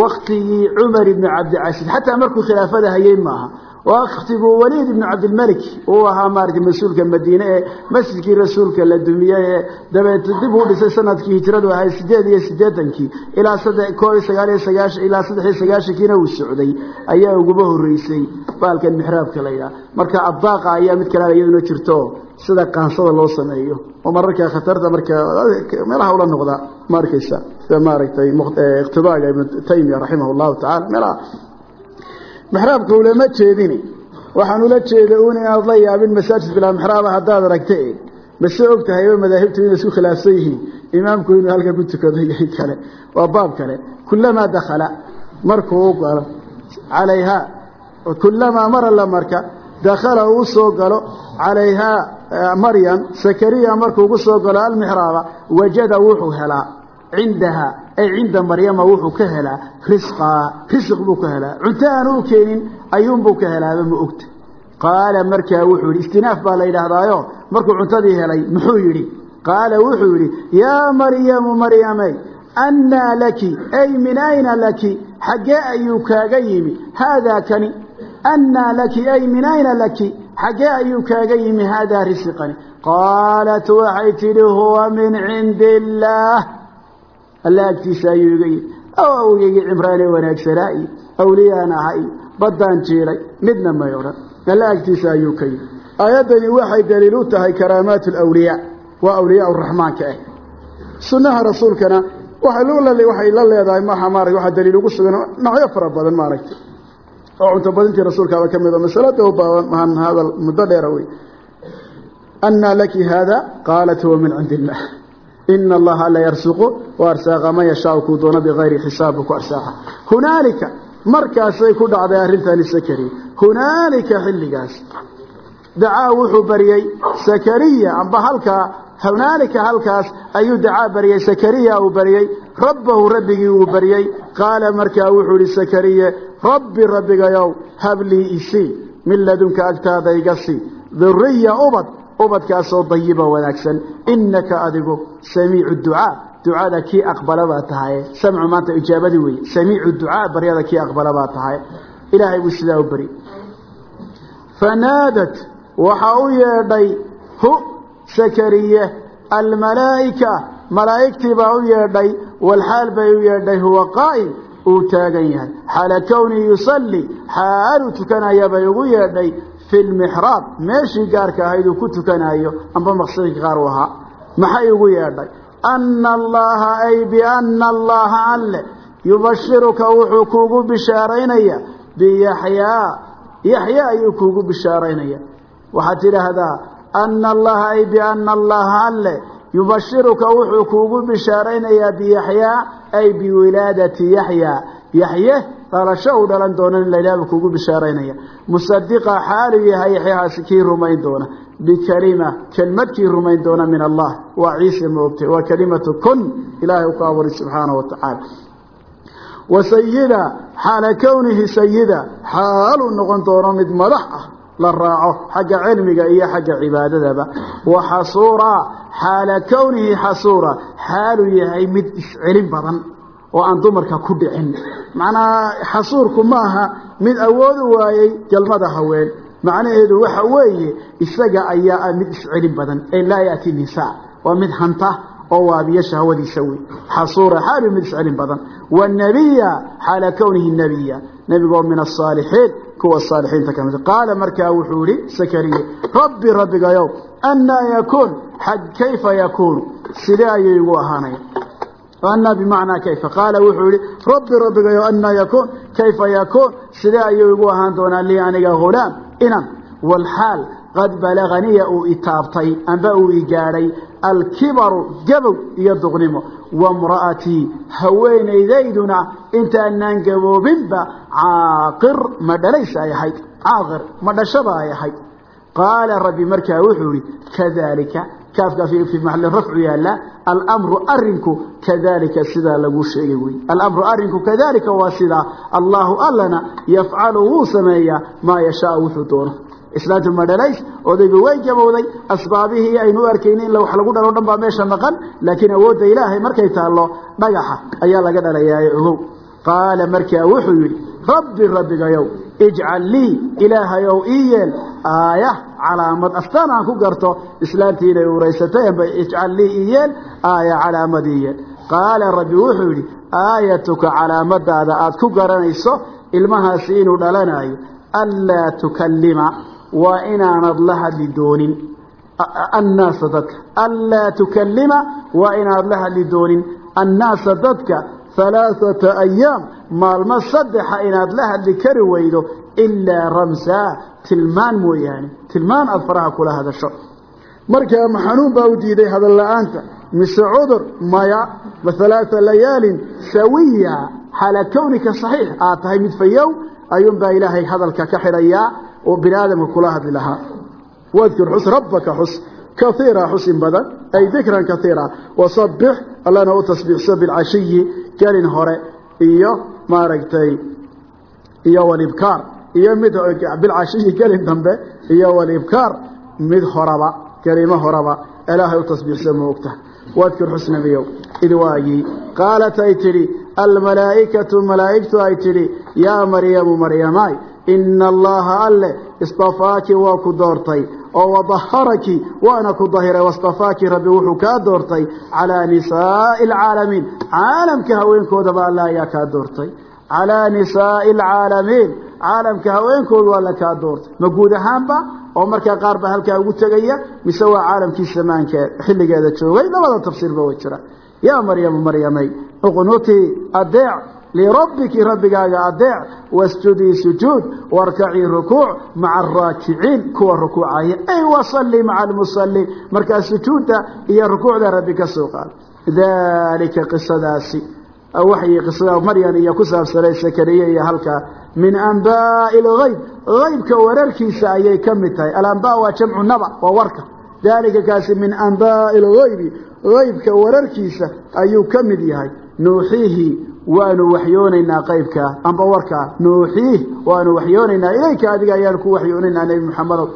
[SPEAKER 2] Waktigii cumar ibni cabdicasiis xataa markuu khilaafada hayey maaha waktigu waliid ibnu cabdilmelik uu ahaa maaragtay mas'uulka madiine ee masjidkii rasuulka la dumiyey ee dabeet dib uu dhisay sannadkii hijradu ahay sideed iyo siddeetankii ilaa koob iyo sagaal iyo sagaashan ilaa saddex iyo sagaashankiina uu socday ayaa uguba horreysay baalkan mixraabka la yidhaha. Marka abdaaqa ayaa mid kale iyaduna jirto sida qaansada loo sameeyo. Oo mararka khatarta marka meelaha ula noqda ma arkaysa sida maaragtay iqtidaaga ibnu taymiya raximah mixraabka ulama jeedini waxaan ula jeeda un inaad la yaabin masaajid bilaa mixraaba haddaad aragta e mase og tahayba madaahibtu inay isku khilaafsan yihiin imaamku inuu halkan ku tukado iyo kale waa baab kale kulamaa dakhala markuu galo calayhaa kulamaa mar alla marka dakhala uu soo galo calayhaa maryam sakariya markuu ugu soo galo almixraaba wajada wuxuu helaa cindaha ay cinda maryama wuxuu ka helaa risqaa risiq buu ka helaa. Cunto aanu u keenin ayuunbuu ka helaaba ma ogta. Qaala markaa wuxuu yidhi istinaaf baa la yidhaahdaayo? Markuu cuntadii helay muxuu yidhi? Qaala wuxuu yidhi yaa maryamu maryamey annaa laki ay min ayna laki? Xaggee ayuu kaaga yimi? Haadaa kani annaa laki ay min ayna laki? Xaggee ayuu alla agtiisa ayuu iga yimi aw awgeygii cimraanee wanaagsanaa iyo awliyaan aha iyo baddaan jiiray midna may odhan alla agtiisa ayuu ka yimi aayaddani waxay daliil u tahay karaamaat alawliyaa waa awliyaa raxmaanka ah. Sunnaha rasuulkana waxay la leedahay maaha maarata waxaa daliil ugu sugan nocyo fara badan maaragtay oo cunto badintii rasuulkaaba ka mid oo masalada u baaban hadal muddo dheera wey annaa laki haada qaalat huwa min cindi ina allaha la yarsuqu waarsaaqa man yashaau kuu doono bikayri xisaabbu ku arsaaqa hunaalika markaasay ku dhacday arrintani sakariya hunaalika xilligaas dacaa wuxuu baryey sakariya amba halkaa hunaalika halkaas ayuu dacaa baryey sakariya uu baryey rabbahu rabbigii uu baryey qaala markaa wuxuu ihi sakariye rabbi rabbigayow hablii isii min ladunka agtaada ubadkaasoo dayiba wanaagsan. Inaka adigu samiicu ducaa. Ducada kii aqbala baa tahaye samcu maanta ijaabadii weeye. Samiicu ducaa baryada kii aqbala baa tahaye ilaahay buu sidaa u beri. Fanaadat waxaa u yeedhay hu sakariye almalaa'ika. Malaa'igtii baa u yeedhay walxaal bay u yeedhay huwa qaa'im. Uu taagan yahay. Xaala kownii yusalli. Xaaluu tukanaya bay ugu yeedhay fi lmixraab meeshii gaarka ahayd uu ku tukanayo amba maqsadinka qaar u ahaa maxay ugu yeedhay anna allaha ay bianna allaha alle yubashiruka wuxuu kuugu bishaaraynaya biyaxyaa yaxya ayuu kuugu bishaaraynaya waxaad tidhaahdaa anna allaha ay bianna allaha alle yubashiruka wuxuu kuugu bishaaraynayaa biyaxyaa ay biwilaadati yaxyaa yaxye dhalasho uu dhalan doona in laydhahba kuugu bishaaraynaya. Musadiqa xaalu yahay yaxyahaasi kii rumayn doona. Bikalima kelmad kii rumayn doona min allah. Waa ciise moogtay waa kelimatu kun. Ilaahay u ku abuuray subxaanahu wa tacaala. Wa sayida xaala kownihi sayida xaaluu noqon doono mid madax ah. La raaco xagga cilmiga iyo xagga cibaadadaba. Wa xasuura xaala kownihi xasuura. Xaaluu yahay mid iscelin badan oo aan dumarka ku dhicin. Macnaa xasuurku ma aha mid awood u waayey galmada haween. Macnaheedu waxa weeye isaga ayaa mid iscelin badan. Ee laa yaati nisaa. Waa mid hanta oo waabiyo shahwadiisa wey xasuura xaaluu mid iscelin badan. Wanabiya xaala kownihi nabiya. Nebigoo min asaalixiin kuwa saalixiinta ka mid qaala markaa wuxuu ihi sakariye rabbi rabbigayow annaa yakuun kayfa yakuunu? Sidee ayuu igu ahaanaya anaa bimacnaa kayfa qaala wuxuu yihi rabbi rabbigayow annaa yakuun kayfa yakuun sidee ayuu igu ahaan doonaa lii aniga hulaam inan walxaal qad balaganiya uu itaabtay amba uu igaadhay alkibaru gabow iyo duqnimo wamra'atii haweenaydayduna intaanaan gaboobinba caaqir ma dhalaysa ay ahayd caaqir ma dhashaba ay ahayd qaala rabbi markaa wuxuu yihi kadalika kaafka fi maxali rafcu yaalla almru arinku kadalika sidaa lagu sheegay wey alamru arinku kadalika waa sidaa allahu allana yafcalu wuu sameeyaa maa yashaa wuxuu doono islaantu ma dhalays odaygu way gabowday asbaabihii aynu u arkayni in wax lagu dhalo dhan baa meesha maqan laakiin awoodda ilaahay markay taallo dhagaxa ayaa laga dhalayaa ogow qaala markaa wuxuu yidhi rabbi ijcal lii ilaahayow ii yeel aaya calaamad astaan aan ku garto islaantii inay uuraysatay amba ijcal lii ii yeel aaya calaamad ii yeel. Qaala rabbi wuxuu yidhi aayatuka calaamadaada aad ku garanayso ilmahaasi inuu dhalanayo anlaa tukallima waa inaanad la hadli doonin. Annaasa dadka. Anlaa tukallima waa inaad la hadli doonin. Annaasa dadka halaaثata ayaam maalmo saddexa inaad la hadli kari weydo ilaa ramsaa tilmaan mooyaane tilmaan aad faraha kula hadasho markaa ma xanuun baa u diiday hadal la'aanta mise cudur maya ma halaaa layaalin sawiya xaala kownika saxiix aad tahay mid fayow ayuunbaa ilaahay hadalka ka xidhayaa oo bini aadamka kula hadli lahaa wadkur xus rabbaka xus kaiira xusin badan ay dikran kaiira wasabbix allana u tasbiixso bilcashiyi gelin hore iyo maaragtay iyo walibkaar iyo mid bilcashiyi gelin dambe iyo walibkaar mid horaba kelimo horaba ilaahay u tasbiixso ma ogtaha wadkur xus nebiyow id waagii qaalat ay tidhi almalaa'ikatu malaa'igtu ay tidhi yaa maryamu maryamaay ina allaha alle istafaaki waa ku doortay oo wadaharaki waana ku dahiray wastafaaki rabbi wuxuu kaa doortay calaa nisaa'i alcaalamiin. Caalamka haweenkoodaba alla ayaa kaa doortay. Calaa nisaa'i alcaalamiin. Caalamka haweenkoodu alla kaa doortay. Ma guud ahaanba oo markaa qaar ba halkaa ugu tegaya mise waa caalamkii samaankeed xilligeeda joogay. Labada tafsiirba way jira. Yaa maryamu maryamay uqnutii adeec lirabbiki rabbigaaga adeec wasjudii sujuud warkacii rukuuc maca araakiciin kuwa rukuucaya ay wasalli maca almusaliin markaa sujuudda iyo rukuucda rabbi ka soo qaada dalika qisadaasi waxay qisada maryan iyo ku saabsanay sakariya iyo halkaa min anbaa'i algayb gaybka wararkiisa ayay ka mid tahay alanbaa waa jamcu naba waa warka dalika kaasi min anbaa'i algaybi gaybka wararkiisa ayuu ka mid yahay nuuxiihi waanu waxyoonaynaa qaybkaa amba warkaa nuuxiih waanu waxyoonaynaa. Ilayka adiga ayaanu ku waxyoonaynaa nebi maxamedow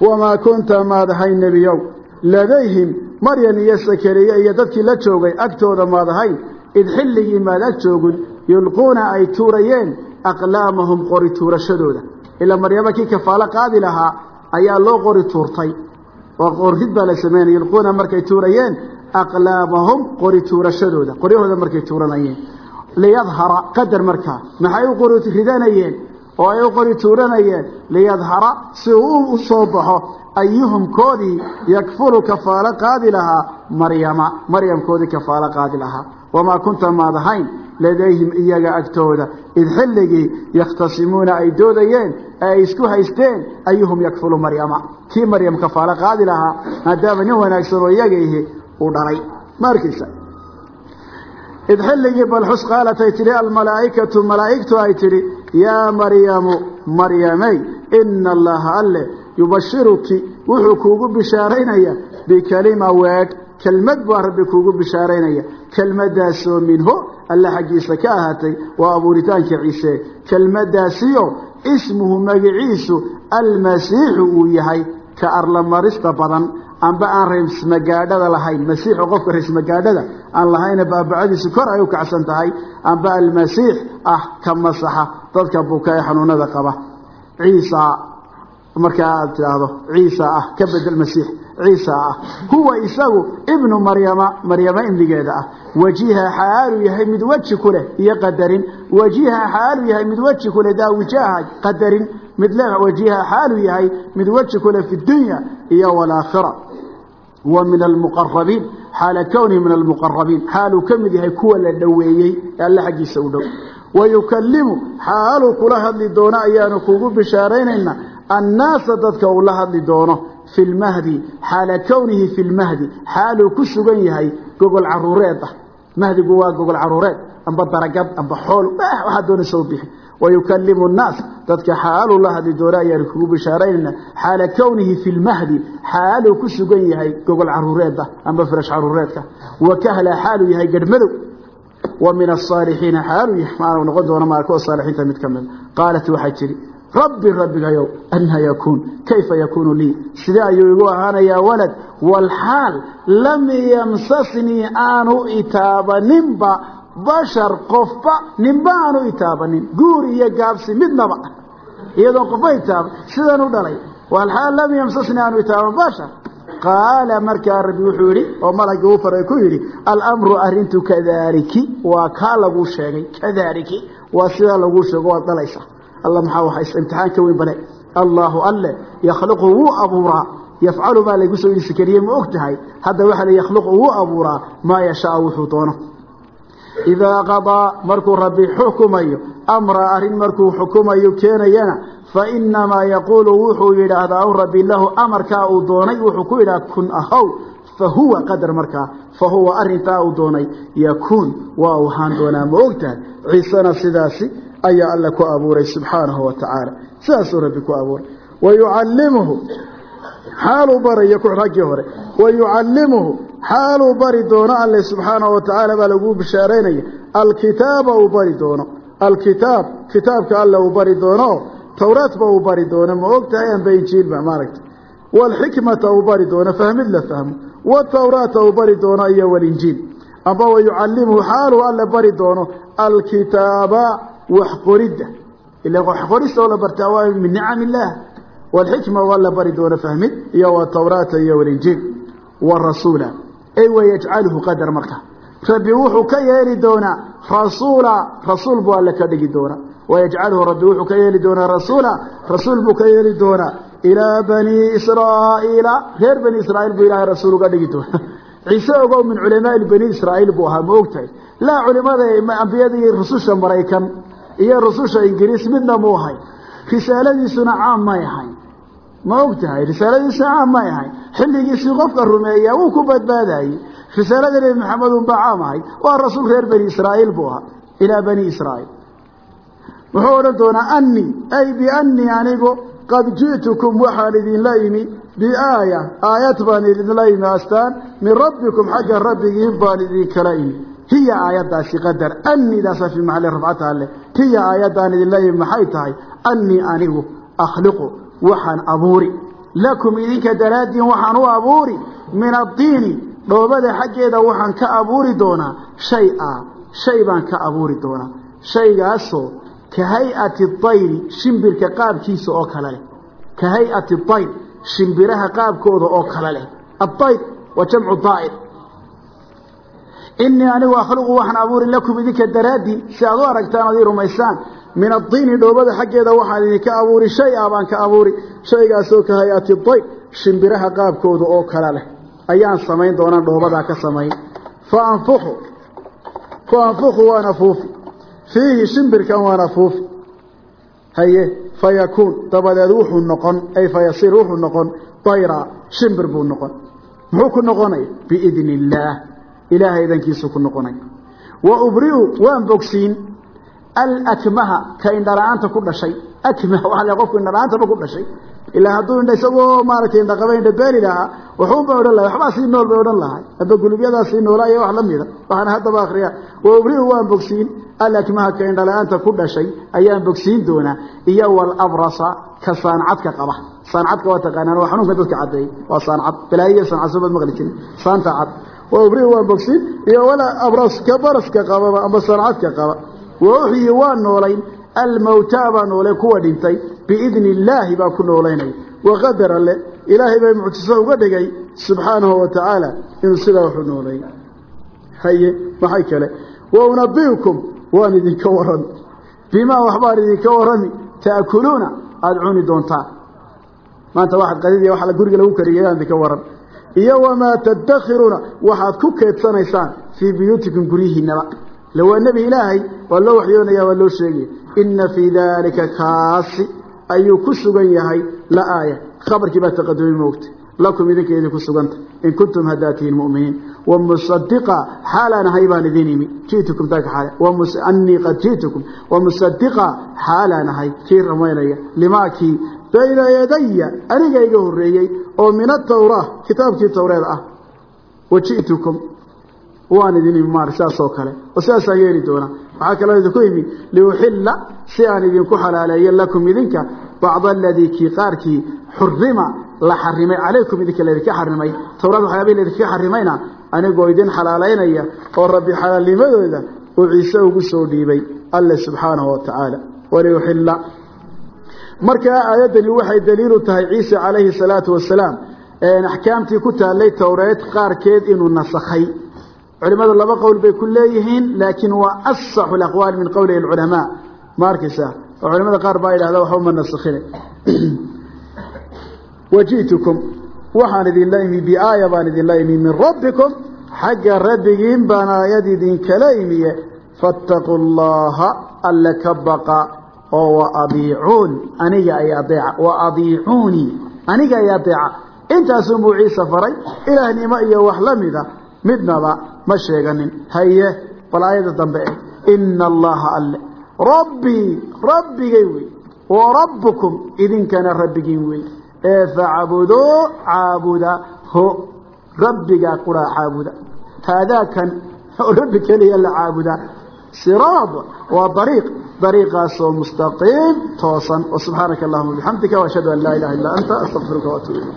[SPEAKER 2] wamaa kunta maad ahayn nebiyow ladayhim maryan iyo sakariye iyo dadkii la joogay agtooda maad ahayn id xilligii maad ag joogin yulquuna ay tuurayeen aqlaamahum qori tuurashadooda. Ilaa maryamo kii kafaalo qaadi lahaa ayaa loo qori tuurtay. Oo qorrid baa markay tuurayeen aqlaamahum qori tuurashadooda qoryahooda markay tuuranayeen liyadhara qadar markaa maxay u qori ridanayeen oo ay u qori tuuranayeen liyadhara si uu u soo baxo ayuhum koodii yakfulu kafaalo qaadi lahaa maryama maryamkoodii kafaalo qaadi lahaa wamaa kunta maad ahayn ladayhim iyaga agtooda id xilligii yakhtasimuuna ay doodayeen ee ay isku haysteen ayuhum yakfulu maryama kii maryam kafaalo qaadi lahaa maadaama nin wanaagsan oo iyaga ihi uu dhalay. Ma id xilligii balxus qaalat ay tidhi almalaa'ikatu malaa'igtu ay tidhi yaa maryamu maryamey ina allaha alle yubashiruki wuxuu kuugu bishaaraynaya bikalima weedh kelmad baa rabbi kuugu bishaaraynaya kelmadaasoo minhu alle xaggiisa ka ahaatay waa abuuritaanka ciise. Kelmadaasiyo ismuhu magiciisu almasiixu uu yahay ka arlamarista badan amba aan raysmagaadhada lahayn masiixu qofka raysmagaadhada aan lahayna baabacadiisu kor ay u kacsan tahay amba almasiix ah ka masaxa dadka buka ee xanuunada qaba. Ciisa markaa aad tidhaahdo ciisa ah ka bedel masiix ciisa ah. Huwa isagu ibnu maryama maryama imligeeda ah. Wajiha xaaluu yahay mid weji ku leh iyo qadarin. Wajiha xaaluu yahay mid weji ku leh daa wijaaha qadarin mid le wajiha xaaluu yahay mid weji ku leh fi dunya iyo walaakhira wa min almuqarabiin xaala kownihi min almuqarabiin xaaluu ka mid yahay kuwa la dhoweeyey ee alle xaggiisa u dhow. Wayukalimu xaaluu kula hadli doono ayaanu kuugu bishaaraynaynaa annaasa dadka uu la hadli doono fi lmahdi xaala kownihi fi lmahdi xaaluu ku sugan yahay gogol caruureed ah. Mahdigu waa gogol caruureed amba daragad amba xool waxaa u bixi wayukalimu nnaas dadka xaaluu la hadli doono ayaanu kugu bishaaraynayna xaala kownihi fi lmahdi xaaluu ku sugan yahay gogol caruureeda amba firash caruureedka wa kahla xaaluu yahay garhmadow wa min asaalixiina xaaluu yahay maanu noqon doona maa kuwa saalixiinta mid ka mid qaalat waxay tidhi rabbi rabbigayow anna yakuun kayfa yakuunu lii sidee ayuu igu ahaanayaa walad walxaal lam yamsasnii aanu itaabaninba bashar qofba ninba itaabanin guur iyo gaabsi midnaba. Iyadoon qofba itaaban sidan u dhalay. Walxaal lam yamsasni aanu itaaban bashar. Qaala markaa rabbi wuxuu yidhi oo malagii u faray ku yidhi alamru arintu kadaaliki. Waa kaa laguu sheegay kadaaliki. Waa sidaa laguu sheego waad dhalaysa. Alla maxaa waxaysa imtixaan ka weyn bale allaahu alle yakhluqu wuu abuuraa. Yafcalu baa laygu soo yidhi sakariye ma og tahay hadda waxaa la yakhluqu wuu abuuraa. Maa yashaau wuxuu doono idaa qadaa markuu rabbi xukumayo amra arrin markuu xukumayo keenayana fainamaa yaquulu wuxuu yidhaahdaa u rabbi lahu amarkaa uu doonay wuxuu ku yidhaha kun ahow fahuwa qadar markaa fahuwa arintaa uu doonay yakuun waa uu ahaan doonaa ma og tahay ciisena sidaasi ayaa alla ku abuuray subxaanahu wa tacaala sidaasuu rabbi ku abuuray wayucallimuhu xaaluu barayo raggii hore. Wayucallimuhu xaaluu bari doono alle subxaanahu wa tacaala baa laguu bishaaraynaya alkitaaba uu bari doono. Alkitaab kitaabka alle uu bari doono towraadba uu bari doono. Ma og tahay amba injiilba maaragta waalxikmata uu bari doono fahmid la fahmo. Watawraata uu bari doono iyo walinjiil amba wayucallimuhu xaaluu alle bari doono. Alkitaaba wax qoridda ila wax qorista oo la bartaa waa min nicam illaah watawraata iyo walinjiil warasuula ay wayajcaluhu qadar marka rabbi wuxuu ka yeeli doonaa rasuula rasuul buu alle ka dhigi doonaa wayajcaluhu rabbi wuxuu ka yeeli doonaa rasuula rasuul buu ka yeeli doonaa ilaa banii israa'iila reer bani israa'iil buu ilaahay rasuul uga dhigi doonaa ciise ogow min culamaai bani israa'iil buu ahaa ma og tahay laa culimada ambiyada iyo rususha maraykan iyo rususha ingiriis midna mu ahay risaaladiisuna caam may ahayn ma og tahay risaaladiisuna caam may ahayn xilligiisii qofka rumeeyaa wuu ku badbaadayey risaalada nebi maxamed unbaa caam ahay. Waa rasuul reer bani israa'iil buu ahaa. Ilaa bani israa'iil. Wuxuu odhan doonaa annii ay biannii anigu qad ji'tukum waxaan idinla imi biaaya aayad baan idinla imi astaan. Min rabbikum xagga rabbigiin baan idinkala imi. Hiya aayaddaasi qadar. Annidaasa fii maxalli rafcata alleh hiya aayaddaan idinla imi maxay tahay? Annii anigu akhliqu waxaan abuuri. Lakum idinka daraaddiin waxaan u abuuri. Min addiini dhoobada xaggeeda waxaan ka abuuri doonaa shay a shay baan ka abuuri doonaa. Shaygaasoo ka hay'ati dayri shimbirka qaabkiisa oo kale leh. Ka hay'ati dayr shimbiraha qaabkooda oo kale leh. Addayr waa jamcu daa'ir inii anigu akhluqu waxaan abuuri lakum idinka daraaddiin. Si aad u aragtaan ad ii rumaysaan min addiini dhoobada xaggeeda waxaan idinka abuuri shay a baan ka abuuri. Shaygaasoo ka hay'ati dayr shimbiraha qaabkooda oo kale leh. Ayaan samayn doonaa dhoobadaa ka samayn. Fa anfuqu fa anfuqu waan afuufi fiihi shimbirkan waan afuufi haye fa yakuun dabadeed wuxuu noqon ay fa yasiir wuxuu noqon dayra shimbir buu noqon. Muxuu ku noqonaya biidni illaah ilaahay idankiisu ku noqonay. Wa ubri'u waan bogsiin alakmaha ka indhala-aanta ku dhashay. Akmah waxa la qofku indhala-aantaba ku dhashay. Ilaa hadduu indha isagoo maaragtay indhaqaba indha beeli lahaa waxuunbay odhan lahay waxbaa sii nool bay odhan lahay amba gulubyadaa sii noolaa iyo wax la mida waxaana haddaba akriya wa ubri'u waan bogsiin. Alakmaha ka indhala-aanta ku dhashay ayaan bogsiin doonaa. Iyo walabrasa ka saancadka qaba. Saancadka waa taqaanaan waa xanuunka dadka caddeeyey waa saancad balaayiya saancad soobad maqli jirin. Saanta cad. Wa ubri'u waan bogsiin wa uxyi waan noolayn almawtaa baa noolay kuwa dhintay. Biidni illaahi baa ku noolaynaya waqadar alle ilaahay bay mucjiso uga dhigay subxaanahu wa tacaala inuu sidaa waxu nooleeyey haye maxay kale? Wa unabiukum waan idinka warrami bimaa waxbaan idinka warrami ta'kuluuna aada cuni doontaan maanta waxaad qadidii waxa guriga lagu kariyay aan idinka warran iyo wamaa tadakhiruuna ku keedsanaysaan fii buyuutikum le waa nebi ilaahay waa loo waxyoonaya waa loo sheegaya ina fii daalika kaasi ayuu ku sugan yahay la aaya khabarkii baa taqadumi moogta lakum idinka idinku suganta in kuntum haddaad tihiin muminiin wamusadiqa xaalaan ahay baan idin imi jitukum taka xaal anii qad jitukum wamusadiqa xaalaan ahay kii ramaynaya limaakii bayna yadaya aniga iga horreeyey oo min atawraa kitaabkii tawreed ah wajitukum waan idin imi maar sidaasoo kale. oo sidaasaan yeeli doonaa. Waxaa kaloo idinku imi liuxilla si aan idinku xalaaleeyo lakum idinka bacda aladii kii qaarkii xurima la xarimay calaykum idinka laydinka xarimay towraad waxyaabihi laydinka xarimayna anigoo idin xalaalaynaya oo rabbi xalaalnimadooda uu ciise ugu soo dhiibay. Alle subxaanahu wa tacaala. Waliyuxilla markaa aayaddani waxay daliilu tahay ciise calayhi salaatu wasalaam axkaamtii ku taallay towreed qaarkeed inuu nasakhay culimadu laba qowl bay ku leeyihiin laakiin waa asaxu aqwaal min qowli culamaa ma oo culimada qaar baa yidhahda waxba ma nasakhine. Waji'tukum waxaan idinla imi biaaya baan idinla imi min rabbikum xagga rabbigiin baan aayad idinkala imiye faataquu llaha alle ka baqa oo waadiicuun aniga ay adeeca waadiicuunii aniga ay adeeca. Intaasunbuu ciise faray ilaahnimo iyo wax la mida midnaba ma sheeganin haye bal aayadda dambe eh ina allaha alle. Rabbii rabbigay wey. Wa rabbukum idinkana rabbigiin wey. Ee facbuduu caabuda. Ho rabbigaa quraa caabuda. Haadaakan rabbi keliya la caabuda. Siraad waa ariiq dariiqaasoo mustaqiim toosan. Subxaanaka allahuma bixamdika ashhadu an laa ilaha illa anta astaqfiruka waatuub